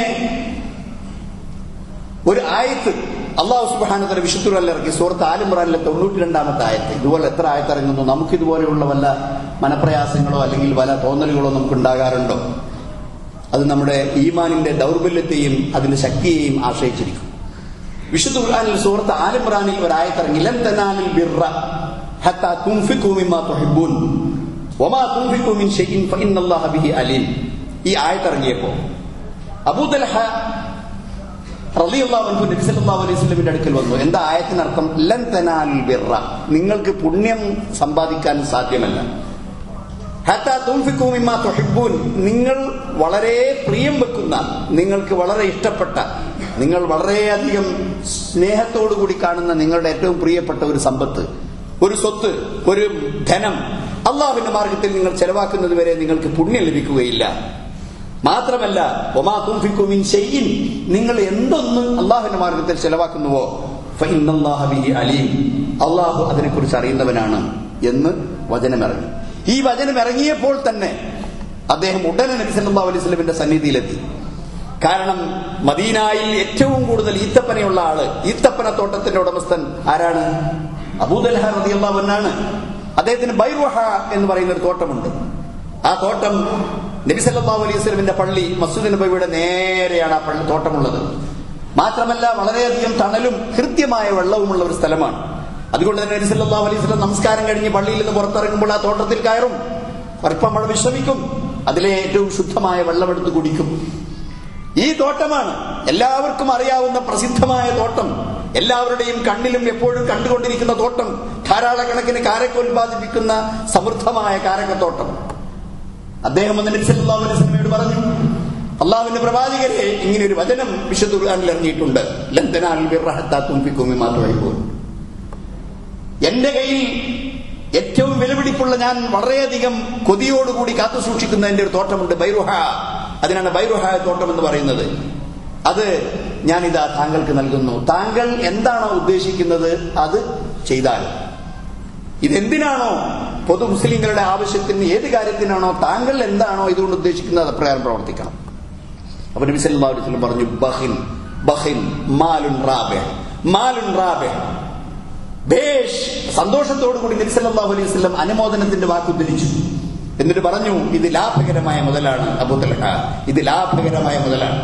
ഒരു ആയത്ത് അള്ളാഹു സുബാനത്തല വിശുദ്ധുരല്ല ഇറക്കി സുഹൃത്ത് ആലിമ്രാനിലെ തൊണ്ണൂറ്റി രണ്ടാമത്തെ ആയത്ത്. ഇതുപോലെ എത്ര ആയത്തിറങ്ങുന്നു നമുക്കിതുപോലെയുള്ള വല്ല മനപ്രയാസങ്ങളോ അല്ലെങ്കിൽ വല്ല തോന്നലുകളോ നമുക്ക് ഉണ്ടാകാറുണ്ടോ അത് നമ്മുടെ ഈമാനിന്റെ ദൗർബല്യത്തെയും അതിന്റെ ശക്തിയെയും ആശ്രയിച്ചിരിക്കും. വിശുദ്ധ ഖുർആനിൽ സൂറത്ത് ആലിമ്രാനിൽ ഒരായത്തിറങ്ങി ലം തനാലിൽ ബിർറ ഹത്താ തുൻഫിഖു മിമ്മാ തുഹിബ്ബൂൻ വമാ തുൻഫിഖു മിൻ ഷൈഇൻ ഫഇന്നല്ലാഹ ബിഹി അലീം. ഈ ആയത്തിറങ്ങിയപ്പോൾ അബൂദൽഹ റളിയല്ലാഹു നബി സല്ലല്ലാഹു അലൈഹി ന്റെ അടുക്കൽ വന്നു. എന്താ ആയത്തിനർത്ഥം? ലൻ തനാലിൽ ബിർറ. നിങ്ങൾക്ക് പുണ്യം സമ്പാദിക്കാൻ സാധ്യമല്ല. നിങ്ങൾ വളരെ പ്രിയം വെക്കുന്ന നിങ്ങൾക്ക് വളരെ ഇഷ്ടപ്പെട്ട നിങ്ങൾ വളരെയധികം സ്നേഹത്തോടു കൂടി കാണുന്ന നിങ്ങളുടെ ഏറ്റവും പ്രിയപ്പെട്ട ഒരു സമ്പത്ത് ഒരു സ്വത്ത് ഒരു ധനം അള്ളാഹുവിന്റെ മാർഗത്തിൽ നിങ്ങൾ ചെലവാക്കുന്നത് വരെ നിങ്ങൾക്ക് പുണ്യം ലഭിക്കുകയില്ല. മാത്രമല്ല ഒമാ തുൻഫിഖു മിൻ ഷൈഇൻ. നിങ്ങൾ എന്തൊന്നും അള്ളാഹുവിന്റെ മാർഗത്തിൽ ചെലവാക്കുന്നുവോ? അലീം. അള്ളാഹു അതിനെക്കുറിച്ച് അറിയുന്നവനാണ് എന്ന് വചനമിറങ്ങി. ഈ വചനം ഇറങ്ങിയപ്പോൾ തന്നെ അദ്ദേഹം ഉടനെ നബി സല്ലല്ലാഹു അലൈഹി സ്വലമിന്റെ സന്നിധിയിലെത്തി. കാരണം മദീനായിൽ ഏറ്റവും കൂടുതൽ ഈത്തപ്പനയുള്ള ആൾ ഈത്തപ്പന തോട്ടത്തിന്റെ ഉടമസ്ഥൻ ആരാണ്? അബൂദൽഹ അൻഹാണ് അദ്ദേഹത്തിന് ബൈറുഹ എന്ന് പറയുന്ന ഒരു തോട്ടമുണ്ട്. ആ തോട്ടം നബി സല്ലല്ലാഹു അലൈഹി സ്വലമിന്റെ പള്ളി മസൂദ് നബിയുടെ നേരെയാണ് ആ പള്ളി തോട്ടമുള്ളത്. മാത്രമല്ല വളരെയധികം തണലും ഹൃദ്യമായ വെള്ളവുമുള്ള ഒരു സ്ഥലമാണ്. അതുകൊണ്ട് തന്നെ നബി സല്ലല്ലാഹു അലൈഹി വസല്ലം നമസ്കാരം കഴിഞ്ഞ് പള്ളിയിൽ നിന്ന് പുറത്തിറങ്ങുമ്പോൾ ആ തോട്ടത്തിൽ കയറും. അല്പം അവിടെ വിശ്രമിക്കും. അതിലെ ഏറ്റവും ശുദ്ധമായ വെള്ളമെടുത്ത് കുടിക്കും. ഈ തോട്ടമാണ് എല്ലാവർക്കും അറിയാവുന്ന പ്രസിദ്ധമായ തോട്ടം. എല്ലാവരുടെയും കണ്ണിലും എപ്പോഴും കണ്ടുകൊണ്ടിരിക്കുന്ന തോട്ടം. ധാരാളക്കണക്കിന് കാരക്ക ഉൽപ്പാദിപ്പിക്കുന്ന സമൃദ്ധമായ കാരക്കത്തോട്ടം അദ്ദേഹം വസല്ലമയോട് പറഞ്ഞു അള്ളാഹുവിന്റെ പ്രവാചകരെ ഇങ്ങനെ ഒരു വചനം വിശുദ്ധ ഇറങ്ങിയിട്ടുണ്ട്. ലന്തനാൽ വിറഹത്താ ഹത്താ മാത്രമായി തുഹിബ്ബൂൻ. എന്റെ കയ്യിൽ ഏറ്റവും വിലപിടിപ്പുള്ള ഞാൻ വളരെയധികം കൊതിയോടുകൂടി കാത്തു സൂക്ഷിക്കുന്ന എന്റെ ഒരു തോട്ടമുണ്ട് ബൈറുഹ. അതിനാണ് ബൈറുഹ തോട്ടം എന്ന് പറയുന്നത്. അത് ഞാനിതാ താങ്കൾക്ക് നൽകുന്നു. താങ്കൾ എന്താണോ ഉദ്ദേശിക്കുന്നത് അത് ചെയ്താൽ. ഇതെന്തിനാണോ പൊതു മുസ്ലിങ്ങളുടെ ആവശ്യത്തിന് ഏത് കാര്യത്തിനാണോ താങ്കൾ എന്താണോ ഇതുകൊണ്ട് ഉദ്ദേശിക്കുന്നത് അത് പ്രകാരം പ്രവർത്തിക്കണം. അപ്പൊ നബി സല്ലല്ലാഹു അലൈഹി വസല്ലം പറഞ്ഞു ബഹിൻ ബഹിൻ മാലുൻ റാബിഹ് മാലുൻ റാബിഹ്. ബേഷ് സന്തോഷത്തോടുകൂടി കൂടി നബി അലൈഹി വസല്ലം അനുമോദനത്തിന്റെ വാക്ക് ഉദ്ധരിച്ചു. എന്നിട്ട് പറഞ്ഞു ഇത് ലാഭകരമായ മുതലാണ്. അബൂതലഹ ഇത് ലാഭകരമായ മുതലാണ്.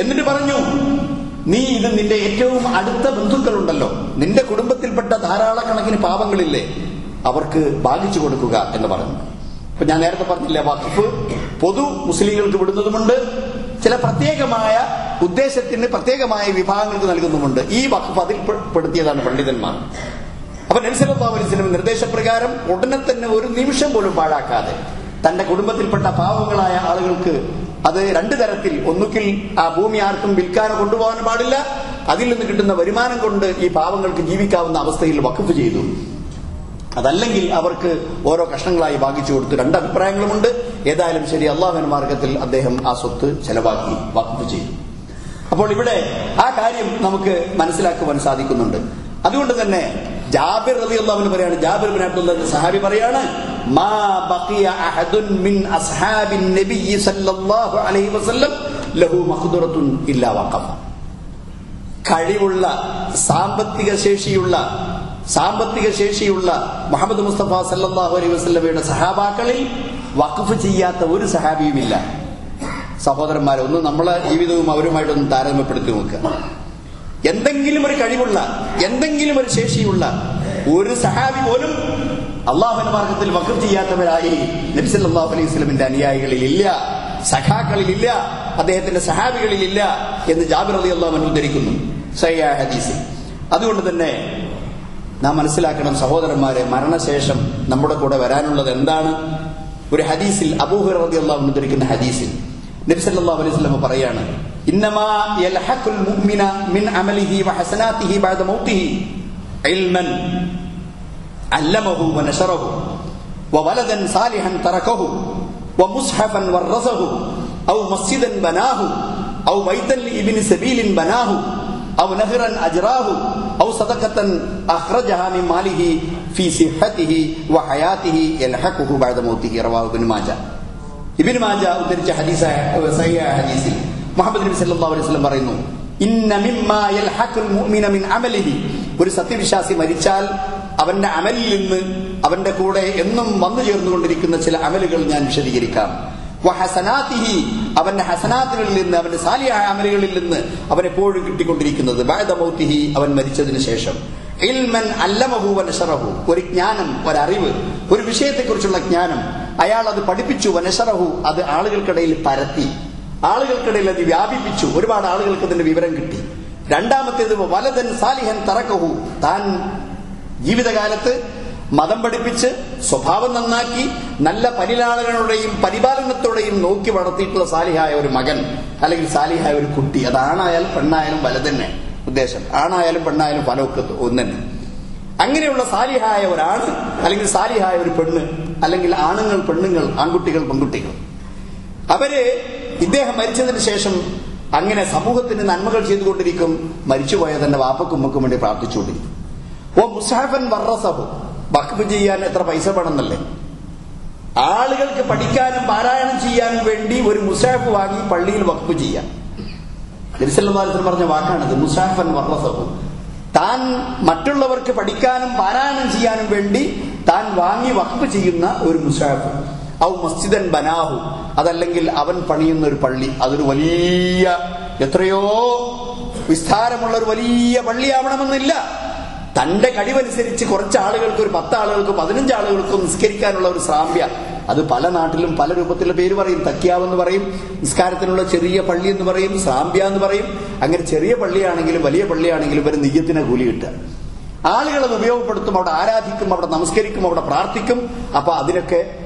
എന്നിട്ട് പറഞ്ഞു നീ ഇത് നിന്റെ ഏറ്റവും അടുത്ത ബന്ധുക്കളുണ്ടല്ലോ. നിന്റെ കുടുംബത്തിൽപ്പെട്ട ധാരാളക്കണക്കിന് പാപങ്ങളില്ലേ അവർക്ക് ബാധിച്ചു കൊടുക്കുക എന്ന് പറഞ്ഞു. അപ്പൊ ഞാൻ നേരത്തെ പറഞ്ഞില്ലേ വഖഫ് പൊതു മുസ്ലിങ്ങൾക്ക് വിടുന്നതുമുണ്ട് ചില പ്രത്യേകമായ ഉദ്ദേശത്തിന് പ്രത്യേകമായ വിഭാഗങ്ങൾക്ക് നൽകുന്നുമുണ്ട്. ഈ വഖഫ് അതിൽ പെടുത്തിയതാണ് പണ്ഡിതന്മാർ. അപ്പൊ നബ്സലാസ്ലം നിർദ്ദേശപ്രകാരം ഉടനെ തന്നെ ഒരു നിമിഷം പോലും പാഴാക്കാതെ തന്റെ കുടുംബത്തിൽപ്പെട്ട പാവങ്ങളായ ആളുകൾക്ക് അത് രണ്ടു തരത്തിൽ. ഒന്നുകിൽ ആ ഭൂമി ആർക്കും വിൽക്കാനോ കൊണ്ടുപോകാനോ പാടില്ല. അതിൽ നിന്ന് കിട്ടുന്ന വരുമാനം കൊണ്ട് ഈ പാവങ്ങൾക്ക് ജീവിക്കാവുന്ന അവസ്ഥയിൽ വഖഫ് ചെയ്തു. അതല്ലെങ്കിൽ അവർക്ക് ഓരോ കഷ്ണങ്ങളായി ഭാഗിച്ചു കൊടുത്തു രണ്ട് അഭിപ്രായങ്ങളുമുണ്ട്. ഏതായാലും ശരി അള്ളാഹുൻ മാർഗത്തിൽ അദ്ദേഹം ആ സ്വത്ത് ചെലവാക്കി വഖഫ് ചെയ്തു. അപ്പോൾ ഇവിടെ ആ കാര്യം നമുക്ക് മനസ്സിലാക്കുവാൻ സാധിക്കുന്നുണ്ട്. അതുകൊണ്ട് തന്നെ ജാബിർ റബി അള്ളാഹുവിന് പറയാണ് ജാബിർ ബിൻ സഹാബി പറയാണ് മാ ബഖിയ അഹദുൻ മിൻ സല്ലല്ലാഹു അലൈഹി വസല്ലം ലഹു ഇല്ലാ കഴിവുള്ള സാമ്പത്തിക ശേഷിയുള്ള സാമ്പത്തിക ശേഷിയുള്ള മുഹമ്മദ് മുസ്തഫ സല്ലാഹു അലൈഹി വസ്ലമയുടെ സഹാബാക്കളിൽ വഖഫ് ചെയ്യാത്ത ഒരു സഹാബിയുമില്ല. സഹോദരന്മാരെ ഒന്ന് നമ്മളെ ജീവിതവും അവരുമായിട്ടൊന്ന് താരതമ്യപ്പെടുത്തി നോക്കുക എന്തെങ്കിലും ഒരു കഴിവുള്ള എന്തെങ്കിലും ഒരു ശേഷിയുള്ള ഒരു സഹാബി പോലും അള്ളാഹുവിന്റെ മാർഗത്തിൽ വഖഫ് ചെയ്യാത്തവരായി നബ്സല്ലാഹു അലൈഹി സ്വലമിന്റെ അനുയായികളിൽ ഇല്ല സഖാക്കളിൽ ഇല്ല അദ്ദേഹത്തിന്റെ സഹാബികളിൽ ഇല്ല എന്ന് ജാബിർ അലി അള്ളാഹു ഉദ്ധരിക്കുന്നു ഹദീസ് അതുകൊണ്ട് തന്നെ നാം മനസ്സിലാക്കണം സഹോദരന്മാരെ മരണശേഷം നമ്മുടെ കൂടെ വരാനുള്ളത് എന്താണ്? ഒരു ഹദീസിൽ അബൂഹുർ റബി അള്ളാഹു ഉദ്ധരിക്കുന്ന ഹദീസിൽ. നബി സല്ലല്ലാഹു അലൈഹി വസല്ലം പറയാണ് ഇന്നമാ യൽഹഖുൽ മുഅ്മിന മിൻ വഹസനാതിഹി ബഅദ ഇൽമൻ അല്ലമഹു വനശറഹു സാലിഹൻ ഔ ബനാഹു ഔ ബൈതൻ ലിഇബ്നി സബീലിൻ ബനാഹു أو نهرا أجراه أو صدقة أخرجها من ماله في صحته وحياته يلحقه بعد موته رواه ابن ماجه ഇബിൻ മാജ ഉദ്ധരിച്ച ഹദീസായ സഹിയായ ഹദീസിൽ മുഹമ്മദ് നബി സല്ലല്ലാഹു അലൈഹി വസല്ലം പറയുന്നു ഇന്ന മിമ്മാ യൽഹഖുൽ മുഅ്മിന മിൻ അമലിഹി ഒരു സത്യവിശ്വാസി മരിച്ചാൽ അവന്റെ അമലിൽ നിന്ന് അവന്റെ കൂടെ എന്നും വന്നു ചേർന്നുകൊണ്ടിരിക്കുന്ന ചില അമലുകൾ ഞാൻ വിശദീകരിക്കാം വഹസനാത്തിഹി അവന്റെ ഹസനാത്തുകളിൽ നിന്ന് അവന്റെ സാലിയായ അമലുകളിൽ നിന്ന് അവൻ എപ്പോഴും കിട്ടിക്കൊണ്ടിരിക്കുന്നത്. മൗതിഹി അവൻ മരിച്ചതിന് ശേഷം. ഇൽമൻ അല്ലമഹു വനശറഹു ഒരു ജ്ഞാനം ഒരറിവ് ഒരു വിഷയത്തെക്കുറിച്ചുള്ള ജ്ഞാനം. അയാൾ അത് പഠിപ്പിച്ചു. വനശറഹു അത് ആളുകൾക്കിടയിൽ പരത്തി. ആളുകൾക്കിടയിൽ അത് വ്യാപിപ്പിച്ചു. ഒരുപാട് ആളുകൾക്ക് അതിന്റെ വിവരം കിട്ടി. രണ്ടാമത്തേത് വലതൻ സാലിഹൻ തറക്കഹു. താൻ ജീവിതകാലത്ത് മതം പഠിപ്പിച്ച് സ്വഭാവം നന്നാക്കി നല്ല പരിലാളനയുടെയും പരിപാലനത്തോടെയും നോക്കി വളർത്തിയിട്ടുള്ള സാലിഹായ ഒരു മകൻ അല്ലെങ്കിൽ സാലിഹായ ഒരു കുട്ടി. അത് ആണായാലും പെണ്ണായാലും വലതന്നെ ഉദ്ദേശം. ആണായാലും പെണ്ണായാലും ഫലമൊക്കെ ഒന്നെ അങ്ങനെയുള്ള സാലിഹായ ഒരാണ് അല്ലെങ്കിൽ സാലിഹായ ഒരു പെണ്ണ് അല്ലെങ്കിൽ ആണുങ്ങൾ പെണ്ണുങ്ങൾ ആൺകുട്ടികൾ പെൺകുട്ടികൾ. അവർ ഇദ്ദേഹം മരിച്ചതിന് ശേഷം അങ്ങനെ സമൂഹത്തിന് നന്മകൾ ചെയ്തുകൊണ്ടിരിക്കും. മരിച്ചുപോയ തന്റെ വാപ്പക്കും ഉമ്മക്കും വേണ്ടി പ്രാർത്ഥിച്ചുകൊണ്ടിരിക്കും. ഓ മുസാഫൻ വർറസഹു വഖഫ് ചെയ്യാൻ എത്ര പൈസ വേണമെന്നല്ലേ? ആളുകൾക്ക് പഠിക്കാനും പാരായണം ചെയ്യാനും വേണ്ടി ഒരു മുസാഫ് വാങ്ങി പള്ളിയിൽ വഖഫ് ചെയ്യാം നബിസല്ലാസ്ലം പറഞ്ഞ വാക്കാണിത് മുസാഫൻ വർണസഹു താൻ മറ്റുള്ളവർക്ക് പഠിക്കാനും പാരായണം ചെയ്യാനും വേണ്ടി താൻ വാങ്ങി വഖഫ് ചെയ്യുന്ന ഒരു മുസാഫ്. ഔ മസ്ജിദൻ ബനാഹു. അതല്ലെങ്കിൽ അവൻ പണിയുന്ന ഒരു പള്ളി. അതൊരു വലിയ എത്രയോ വിസ്താരമുള്ള ഒരു വലിയ പള്ളിയാവണമെന്നില്ല. തന്റെ കഴിവനുസരിച്ച് കുറച്ച് ആളുകൾക്ക് ഒരു പത്ത് ആളുകൾക്ക് പതിനഞ്ച് ആളുകൾക്കും നിസ്കരിക്കാനുള്ള ഒരു സ്രാമ്യ അത് പല നാട്ടിലും പല രൂപത്തിലുള്ള പേര് പറയും. തക്കിയാവെന്ന് പറയും നിസ്കാരത്തിനുള്ള ചെറിയ പള്ളി എന്ന് പറയും സ്രാമ്പ്യ എന്ന് പറയും. അങ്ങനെ ചെറിയ പള്ളിയാണെങ്കിലും വലിയ പള്ളിയാണെങ്കിലും ഒരു നെയ്യത്തിന് കൂലി കിട്ടുക. ആളുകൾ അത് ഉപയോഗപ്പെടുത്തും അവിടെ ആരാധിക്കും അവിടെ നമസ്കരിക്കും അവിടെ പ്രാർത്ഥിക്കും. അപ്പൊ അതിനൊക്കെ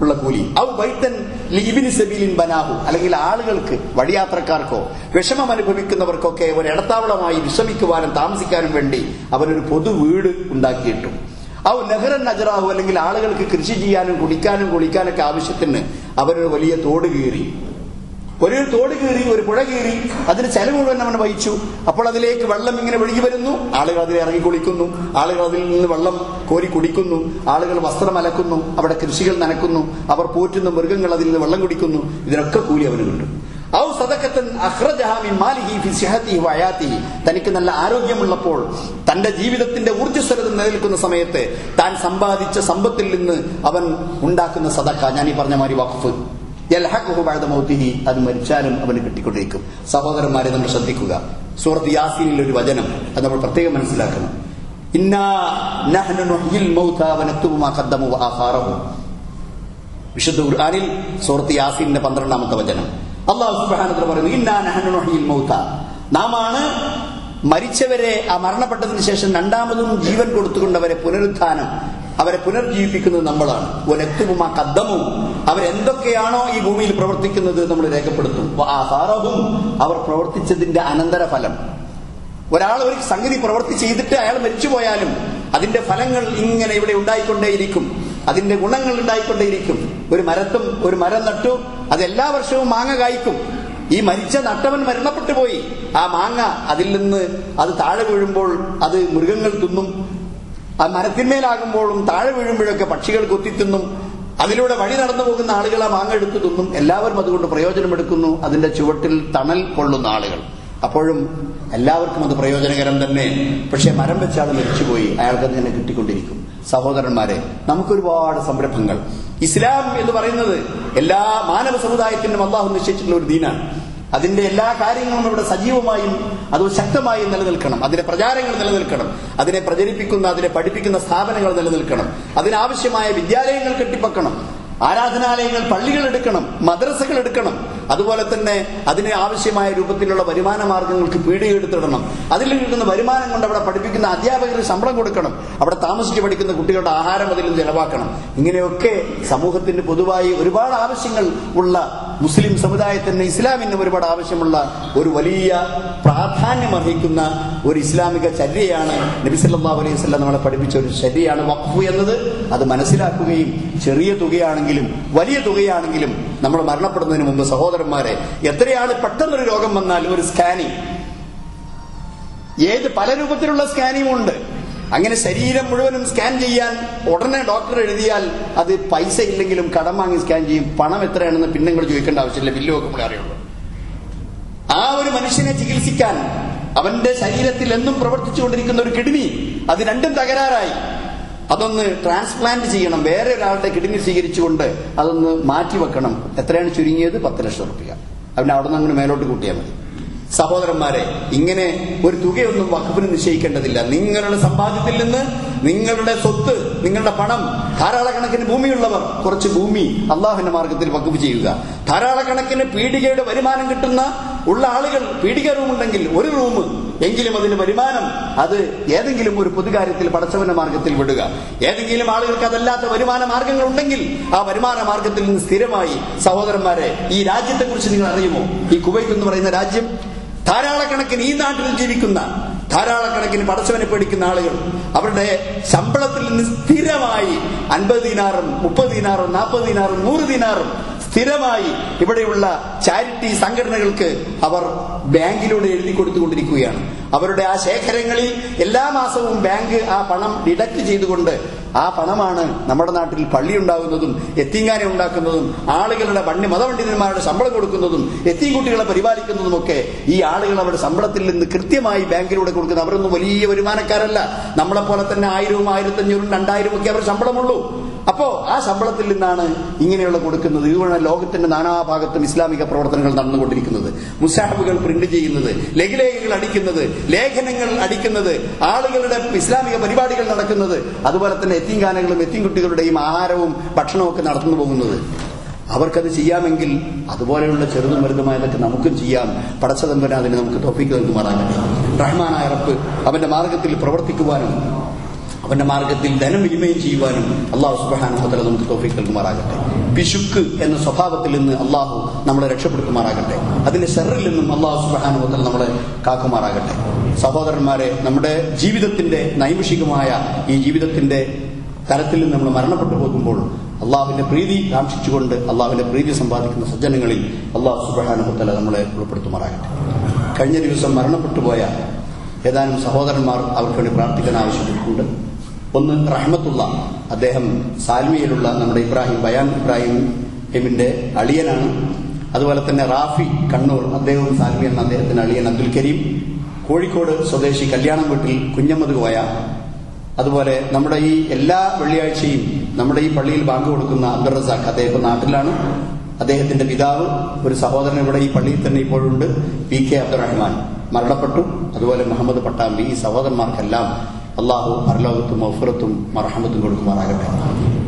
ഉള്ള കൂലി. ഔ ബൈത്തൻ ലീബിന് സബീലിൻ ബനാഹു. അല്ലെങ്കിൽ ആളുകൾക്ക് വഴിയാത്രക്കാർക്കോ വിഷമം അനുഭവിക്കുന്നവർക്കൊക്കെ ഒരു ഇടത്താവളമായി വിശ്രമിക്കുവാനും താമസിക്കാനും വേണ്ടി അവനൊരു പൊതു വീട് ഉണ്ടാക്കിയിട്ടു. ഔ നെഹ്റൻ നജറാഹു അല്ലെങ്കിൽ ആളുകൾക്ക് കൃഷി ചെയ്യാനും കുടിക്കാനും കുളിക്കാനൊക്കെ ആവശ്യത്തിന് അവരൊരു വലിയ തോട് കീറി. ഒരു തോട് കീറി ഒരു പുഴ കീറി അതിന് ചെലവ് മുഴുവൻ അവൻ വഹിച്ചു. അപ്പോൾ അതിലേക്ക് വെള്ളം ഇങ്ങനെ ഒഴുകി വരുന്നു. ആളുകൾ അതിൽ ഇറങ്ങി കുളിക്കുന്നു. ആളുകൾ അതിൽ നിന്ന് വെള്ളം കോരി കുടിക്കുന്നു. ആളുകൾ വസ്ത്രം അലക്കുന്നു. അവിടെ കൃഷികൾ നനക്കുന്നു. അവർ പോറ്റുന്ന മൃഗങ്ങൾ അതിൽ നിന്ന് വെള്ളം കുടിക്കുന്നു. ഇതിനൊക്കെ കൂലി അവന് കിട്ടും തനിക്ക് നല്ല ആരോഗ്യമുള്ളപ്പോൾ തന്റെ ജീവിതത്തിന്റെ ഊർജസ്വലത നിലനിൽക്കുന്ന സമയത്ത് താൻ സമ്പാദിച്ച സമ്പത്തിൽ നിന്ന് അവൻ ഉണ്ടാക്കുന്ന സദക്ക ഞാൻ ഈ പറഞ്ഞ മാതിരി വഖഫ്. അത് മരിച്ചാലും അവന് കിട്ടിക്കൊണ്ടിരിക്കും. സഹോദരന്മാരെ നമ്മൾ ശ്രദ്ധിക്കുക. സൂറത്ത് യാസീനിൽ ഒരു വചനം അത് നമ്മൾ പ്രത്യേകം മനസ്സിലാക്കണം. വിശുദ്ധ ഖുർആനിൽ സൂറത്ത് യാസീനിന്റെ പന്ത്രണ്ടാമത്തെ വചനം. അള്ളാഹു സുബ്ഹാനഹു പറയുന്നു ഇന്നാ നാമാണ് മരിച്ചവരെ ആ മരണപ്പെട്ടതിന് ശേഷം രണ്ടാമതും ജീവൻ കൊടുത്തുകൊണ്ടവരെ പുനരുത്ഥാനം അവരെ പുനർജീവിപ്പിക്കുന്നത് നമ്മളാണ്. ഒരത്തുമ ആ കദ്ദമും. അവരെന്തൊക്കെയാണോ ഈ ഭൂമിയിൽ പ്രവർത്തിക്കുന്നത് നമ്മൾ രേഖപ്പെടുത്തും. ആഹാരവും അവർ പ്രവർത്തിച്ചതിന്റെ അനന്തരഫലം. ഒരാൾ ഒരു സംഗതി പ്രവർത്തി ചെയ്തിട്ട് അയാൾ മരിച്ചുപോയാലും അതിന്റെ ഫലങ്ങൾ ഇങ്ങനെ ഇവിടെ ഉണ്ടായിക്കൊണ്ടേയിരിക്കും. അതിന്റെ ഗുണങ്ങൾ ഉണ്ടായിക്കൊണ്ടേയിരിക്കും. ഒരു മരത്തും ഒരു മരം നട്ടു. അത് എല്ലാ വർഷവും മാങ്ങ കായ്ക്കും. ഈ മരിച്ച നട്ടവൻ മരണപ്പെട്ടു പോയി ആ മാങ്ങ അതിൽ നിന്ന് അത് താഴെ വീഴുമ്പോൾ അത് മൃഗങ്ങൾ തിന്നും. ആ മരത്തിന്മേലാകുമ്പോഴും താഴെ വീഴുമ്പോഴൊക്കെ പക്ഷികൾ കൊത്തിത്തിന്നും അതിലൂടെ വഴി നടന്നു പോകുന്ന ആളുകൾ ആ മാങ്ങ എടുത്തു തിന്നും. എല്ലാവരും അതുകൊണ്ട് പ്രയോജനമെടുക്കുന്നു. അതിന്റെ ചുവട്ടിൽ തണൽ കൊള്ളുന്ന ആളുകൾ. അപ്പോഴും എല്ലാവർക്കും അത് പ്രയോജനകരം തന്നെ. പക്ഷെ മരം വെച്ചാൽ മരിച്ചുപോയി. അയാൾക്ക് തന്നെ കിട്ടിക്കൊണ്ടിരിക്കും. സഹോദരന്മാരെ നമുക്കൊരുപാട് സംരംഭങ്ങൾ. ഇസ്ലാം എന്ന് പറയുന്നത് എല്ലാ മാനവ സമുദായത്തിനും അള്ളാഹു നിശ്ചയിച്ചിട്ടുള്ള ഒരു ദീനാണ്. അതിന്റെ എല്ലാ കാര്യങ്ങളും ഇവിടെ സജീവമായും അത് ശക്തമായും നിലനിൽക്കണം. അതിന്റെ പ്രചാരങ്ങൾ നിലനിൽക്കണം. അതിനെ പ്രചരിപ്പിക്കുന്ന അതിനെ പഠിപ്പിക്കുന്ന സ്ഥാപനങ്ങൾ നിലനിൽക്കണം. അതിനാവശ്യമായ വിദ്യാലയങ്ങൾ കെട്ടിപ്പക്കണം. ആരാധനാലയങ്ങൾ പള്ളികൾ എടുക്കണം മദ്രസകൾ എടുക്കണം. അതുപോലെ തന്നെ അതിന് ആവശ്യമായ രൂപത്തിലുള്ള വരുമാന മാർഗങ്ങൾക്ക് പീടികെടുത്തിടണം അതിൽ കിട്ടുന്ന വരുമാനം കൊണ്ട് അവിടെ പഠിപ്പിക്കുന്ന അധ്യാപകർ ശമ്പളം കൊടുക്കണം. അവിടെ താമസിച്ച് പഠിക്കുന്ന കുട്ടികളുടെ ആഹാരം നിന്ന് ചെലവാക്കണം. ഇങ്ങനെയൊക്കെ സമൂഹത്തിന് പൊതുവായി ഒരുപാട് ആവശ്യങ്ങൾ ഉള്ള മുസ്ലിം സമുദായത്തിന് ഇസ്ലാമിന് ഒരുപാട് ആവശ്യമുള്ള ഒരു വലിയ പ്രാധാന്യം അർഹിക്കുന്ന ഒരു ഇസ്ലാമിക ചര്യയാണ് നബിസല്ലാ അലൈഹി നമ്മളെ പഠിപ്പിച്ച ഒരു ചര്യയാണ് വഖഫ് എന്നത്. അത് മനസ്സിലാക്കുകയും ചെറിയ തുകയാണെങ്കിലും വലിയ തുകയാണെങ്കിലും നമ്മൾ മരണപ്പെടുന്നതിന് മുമ്പ് സഹോദരന്മാരെ എത്രയാണ് പെട്ടെന്നൊരു രോഗം വന്നാൽ ഒരു സ്കാനിങ് ഏത് പല രൂപത്തിലുള്ള സ്കാനിങ് ഉണ്ട്. അങ്ങനെ ശരീരം മുഴുവനും സ്കാൻ ചെയ്യാൻ ഉടനെ ഡോക്ടർ എഴുതിയാൽ അത് പൈസ ഇല്ലെങ്കിലും കടം വാങ്ങി സ്കാൻ ചെയ്യും. പണം എത്രയാണെന്ന് പിന്നെ നിങ്ങൾ ചോദിക്കേണ്ട ആവശ്യമില്ല. ബില്ല് നമ്മളെ അറിയുള്ളൂ. ആ ഒരു മനുഷ്യനെ ചികിത്സിക്കാൻ അവന്റെ ശരീരത്തിൽ എന്നും പ്രവർത്തിച്ചുകൊണ്ടിരിക്കുന്ന ഒരു കിഡ്നി അത് രണ്ടും തകരാറായി. അതൊന്ന് ട്രാൻസ്പ്ലാന്റ് ചെയ്യണം. വേറെ ഒരാളുടെ കിഡ്നി സ്വീകരിച്ചുകൊണ്ട് അതൊന്ന് മാറ്റിവെക്കണം. എത്രയാണ് ചുരുങ്ങിയത്? പത്ത് ലക്ഷം റുപ്യ. അവനെ അവിടെ നിന്ന് അങ്ങനെ മേലോട്ട് കൂട്ടിയാൽ മതി. സഹോദരന്മാരെ ഇങ്ങനെ ഒരു തുകയൊന്നും വഖഫിന് നിശ്ചയിക്കേണ്ടതില്ല. നിങ്ങളുടെ സമ്പാദ്യത്തിൽ നിന്ന് നിങ്ങളുടെ സ്വത്ത് നിങ്ങളുടെ പണം ധാരാളക്കണക്കിന് ഭൂമിയുള്ളവർ കുറച്ച് ഭൂമി അള്ളാഹുവിന്റെ മാർഗത്തിൽ വഖഫ് ചെയ്യുക. ധാരാളക്കണക്കിന് പീഡികയുടെ വരുമാനം കിട്ടുന്ന ഉള്ള ആളുകൾ പീഡിക റൂമുണ്ടെങ്കിൽ ഒരു റൂം എങ്കിലും അതിന്റെ വരുമാനം അത് ഏതെങ്കിലും ഒരു പൊതുകാര്യത്തിൽ പടച്ചവന്റെ മാർഗത്തിൽ വിടുക. ഏതെങ്കിലും ആളുകൾക്ക് അതല്ലാത്ത വരുമാന മാർഗങ്ങൾ ഉണ്ടെങ്കിൽ ആ വരുമാന മാർഗത്തിൽ നിന്ന് സ്ഥിരമായി സഹോദരന്മാരെ ഈ രാജ്യത്തെ കുറിച്ച് നിങ്ങൾ അറിയുമോ? ഈ കുവൈത്ത് എന്ന് പറയുന്ന രാജ്യം ധാരാളക്കണക്കിന് ഈ നാട്ടിൽ ജീവിക്കുന്ന ധാരാളക്കണക്കിന് പടച്ചവനെ പേടിക്കുന്ന ആളുകൾ അവരുടെ ശമ്പളത്തിൽ നിന്ന് സ്ഥിരമായി അൻപത് ദിനാറും മുപ്പത് ദിനാറും നാൽപ്പത് ദിനാറും നൂറ് ദിനാറും സ്ഥിരമായി ഇവിടെയുള്ള ചാരിറ്റി സംഘടനകൾക്ക് അവർ ബാങ്കിലൂടെ എഴുതി കൊടുത്തുകൊണ്ടിരിക്കുകയാണ്. അവരുടെ ആ ശേഖരങ്ങളിൽ എല്ലാ മാസവും ബാങ്ക് ആ പണം ഡിഡക്ട് ചെയ്തുകൊണ്ട് ആ പണമാണ് നമ്മുടെ നാട്ടിൽ പള്ളി ഉണ്ടാകുന്നതും എത്തിങ്കാനെ ഉണ്ടാക്കുന്നതും ആളുകളുടെ വണ്ടി മതപണ്ഡിതന്മാരുടെ ശമ്പളം കൊടുക്കുന്നതും എത്തിയും കുട്ടികളെ പരിപാലിക്കുന്നതും ഒക്കെ ഈ ആളുകൾ അവരുടെ ശമ്പളത്തിൽ നിന്ന് കൃത്യമായി ബാങ്കിലൂടെ കൊടുക്കുന്നത്. അവരൊന്നും വലിയ വരുമാനക്കാരല്ല. നമ്മളെ പോലെ തന്നെ ആയിരവും ആയിരത്തഞ്ഞൂറും രണ്ടായിരം ഒക്കെ അവർ ശമ്പളമുള്ളൂ. അപ്പോ ആ ശമ്പളത്തിൽ നിന്നാണ് ഇങ്ങനെയുള്ള കൊടുക്കുന്നത്. ഇതുവഴി ലോകത്തിന്റെ നാനാഭാഗത്തും ഇസ്ലാമിക പ്രവർത്തനങ്ങൾ നടന്നുകൊണ്ടിരിക്കുന്നത്. മുസാഹബുകൾ പ്രിന്റ് ചെയ്യുന്നത് ലഘുലേഖകൾ അടിക്കുന്നത് ലേഖനങ്ങൾ അടിക്കുന്നത് ആളുകളുടെ ഇസ്ലാമിക പരിപാടികൾ നടക്കുന്നത് അതുപോലെ തന്നെ എത്തിങ്കാനകളും എത്തിങ്കുട്ടികളുടെയും ആഹാരവും ഭക്ഷണവും ഒക്കെ നടന്നു പോകുന്നത്. അവർക്കത് ചെയ്യാമെങ്കിൽ അതുപോലെയുള്ള ചെറുതും വലുതുമായതൊക്കെ നമുക്കും ചെയ്യാം. പടച്ചതമ്പന അതിന് നമുക്ക് തോപ്പിക്ക് നൽകുമാറാകട്ടെ. റഹ്മാനായ റബ്ബ് അവന്റെ മാർഗത്തിൽ പ്രവർത്തിക്കുവാനും അവന്റെ മാർഗത്തിൽ ധനം വിനിമയം ചെയ്യുവാനും അള്ളാഹു സുബാനുഭവത്തിൽ നമുക്ക് തോഫിക്ക് നൽകുമാറാകട്ടെ. പിശുക്ക് എന്ന സ്വഭാവത്തിൽ നിന്ന് അള്ളാഹു നമ്മളെ രക്ഷപ്പെടുത്തുമാറാകട്ടെ. അതിന്റെ ഷെറിൽ നിന്നും അള്ളാഹു സുബാനുഭവത്തിൽ നമ്മളെ കാക്കുമാറാകട്ടെ. സഹോദരന്മാരെ നമ്മുടെ ജീവിതത്തിന്റെ നൈമിഷികമായ ഈ ജീവിതത്തിന്റെ തലത്തിൽ നിന്ന് നമ്മൾ മരണപ്പെട്ടു പോകുമ്പോൾ അള്ളാഹുവിന്റെ പ്രീതി കാക്ഷിച്ചുകൊണ്ട് അള്ളാഹുവിന്റെ പ്രീതി സമ്പാദിക്കുന്ന സജ്ജനങ്ങളിൽ അള്ളാഹു സുബാനുഭവത്തല നമ്മളെ ഉൾപ്പെടുത്തുമാറാകട്ടെ. കഴിഞ്ഞ ദിവസം മരണപ്പെട്ടുപോയ ഏതാനും സഹോദരന്മാർ അവർക്ക് വേണ്ടി പ്രാർത്ഥിക്കാൻ ആവശ്യപ്പെട്ടിട്ടുണ്ട്. ഒന്ന് റഹ്മത്തുള്ള അദ്ദേഹം സാൽമിയിലുള്ള നമ്മുടെ ഇബ്രാഹിം ബയാൻ ഇബ്രാഹിം എമിന്റെ അളിയനാണ്. അതുപോലെ തന്നെ റാഫി കണ്ണൂർ അദ്ദേഹവും സാൽമി എന്ന അദ്ദേഹത്തിന്റെ അളിയൻ അബ്ദുൽ കരീം. കോഴിക്കോട് സ്വദേശി കല്യാണം വീട്ടിൽ കുഞ്ഞമ്മദ് കോയ അതുപോലെ നമ്മുടെ ഈ എല്ലാ വെള്ളിയാഴ്ചയും നമ്മുടെ ഈ പള്ളിയിൽ ബാങ്ക് കൊടുക്കുന്ന അബ്ദുൾ റസാഖ് അദ്ദേഹം നാട്ടിലാണ്. അദ്ദേഹത്തിന്റെ പിതാവ് ഒരു സഹോദരൻ ഇവിടെ ഈ പള്ളിയിൽ തന്നെ ഇപ്പോഴുണ്ട്. പി കെ അബ്ദുറഹ്മാൻ മരണപ്പെട്ടു. അതുപോലെ മുഹമ്മദ് പട്ടാമ്പി ഈ സഹോദരന്മാർക്കെല്ലാം അള്ളാഹു പരലോകത്തും മഫുറത്തും മറഹമത്തും കൊടുക്കുമാറാകട്ടെ.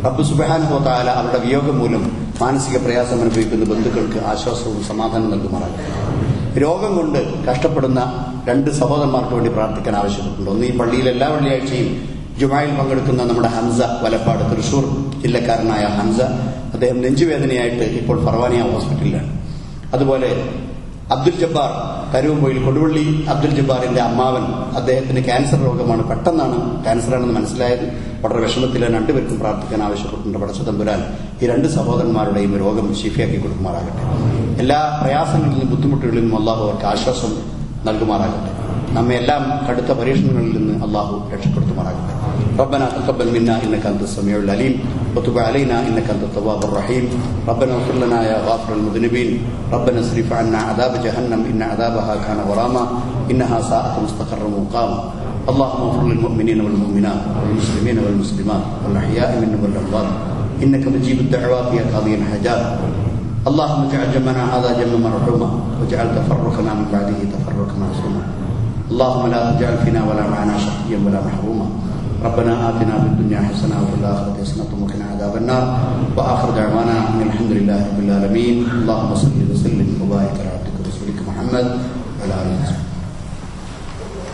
റബ്ബ് ഹോത്താല അവരുടെ വിയോഗം മൂലം മാനസിക പ്രയാസം അനുഭവിക്കുന്ന ബന്ധുക്കൾക്ക് ആശ്വാസവും സമാധാനം നൽകുമാറാകട്ടെ. രോഗം കൊണ്ട് കഷ്ടപ്പെടുന്ന രണ്ട് സഹോദരന്മാർക്ക് വേണ്ടി പ്രാർത്ഥിക്കാൻ ആവശ്യപ്പെട്ടുണ്ട് ഒന്ന് ഈ പള്ളിയിൽ എല്ലാ വെള്ളിയാഴ്ചയും ജുമായിൽ പങ്കെടുക്കുന്ന നമ്മുടെ ഹംസ വലപ്പാട് തൃശൂർ ജില്ലക്കാരനായ ഹംസ. അദ്ദേഹം നെഞ്ചുവേദനയായിട്ട് ഇപ്പോൾ ഫർവാനിയ ഹോസ്പിറ്റലിലാണ്. അതുപോലെ അബ്ദുൽ ജബ്ബാർ കരുവമ്പോയിൽ കൊടുവള്ളി അബ്ദുൽ ജബ്ബാറിന്റെ അമ്മാവൻ അദ്ദേഹത്തിന് ക്യാൻസർ രോഗമാണ് പെട്ടെന്നാണ് ക്യാൻസറാണെന്ന് മനസ്സിലായത് വളരെ വിഷമത്തിൽ രണ്ടുപേർക്കും പ്രാർത്ഥിക്കാൻ ആവശ്യപ്പെട്ടിട്ടുണ്ട് പടച്ച തമ്പുരാൻ ഈ രണ്ട് സഹോദരന്മാരുടെയും രോഗം ശിഫിയാക്കി കൊടുക്കുമാറാകട്ടെ എല്ലാ പ്രയാസങ്ങളിൽ നിന്നും ബുദ്ധിമുട്ടുകളിൽ നിന്നും അള്ളാഹു അവർക്ക് ആശ്വാസം നൽകുമാറാകട്ടെ നമ്മെ എല്ലാം കടുത്ത പരീക്ഷണങ്ങളിൽ നിന്ന് അള്ളാഹു രക്ഷപ്പെടുത്തുമാറാകട്ടെ ربنا تقبل منا انك انت السميع العليم وتب علينا إنك أنت التواب الرحيم. ربنا اغفر لنا يا غافر المذنبين. ربنا اصرف عنا عذاب جهنم إن عذابها كان غراما. إنها ساءت مستقرا مقاما. اللهم اغفر للمؤمنين والمؤمنات والمسلمين والمسلمات والأحياء منهم والأموات. إنك مجيب الدعوات يا قاضي الحاجات اللهم اجعل جمعنا هذا جمع مرحوما واجعل تفرقنا من بعده تفرقا معصوما. اللهم لا تجعل فينا ولا معنا شقيا ولا محروما. ربنا آتنا في الدنيا حسنة وفي الآخرة حسنة وقنا عذاب النار. وآخر دعوانا أن الحمد لله رب العالمين. اللهم صل وسلم وبارك على عبدك ورسولك محمد وعلى آله وصحبه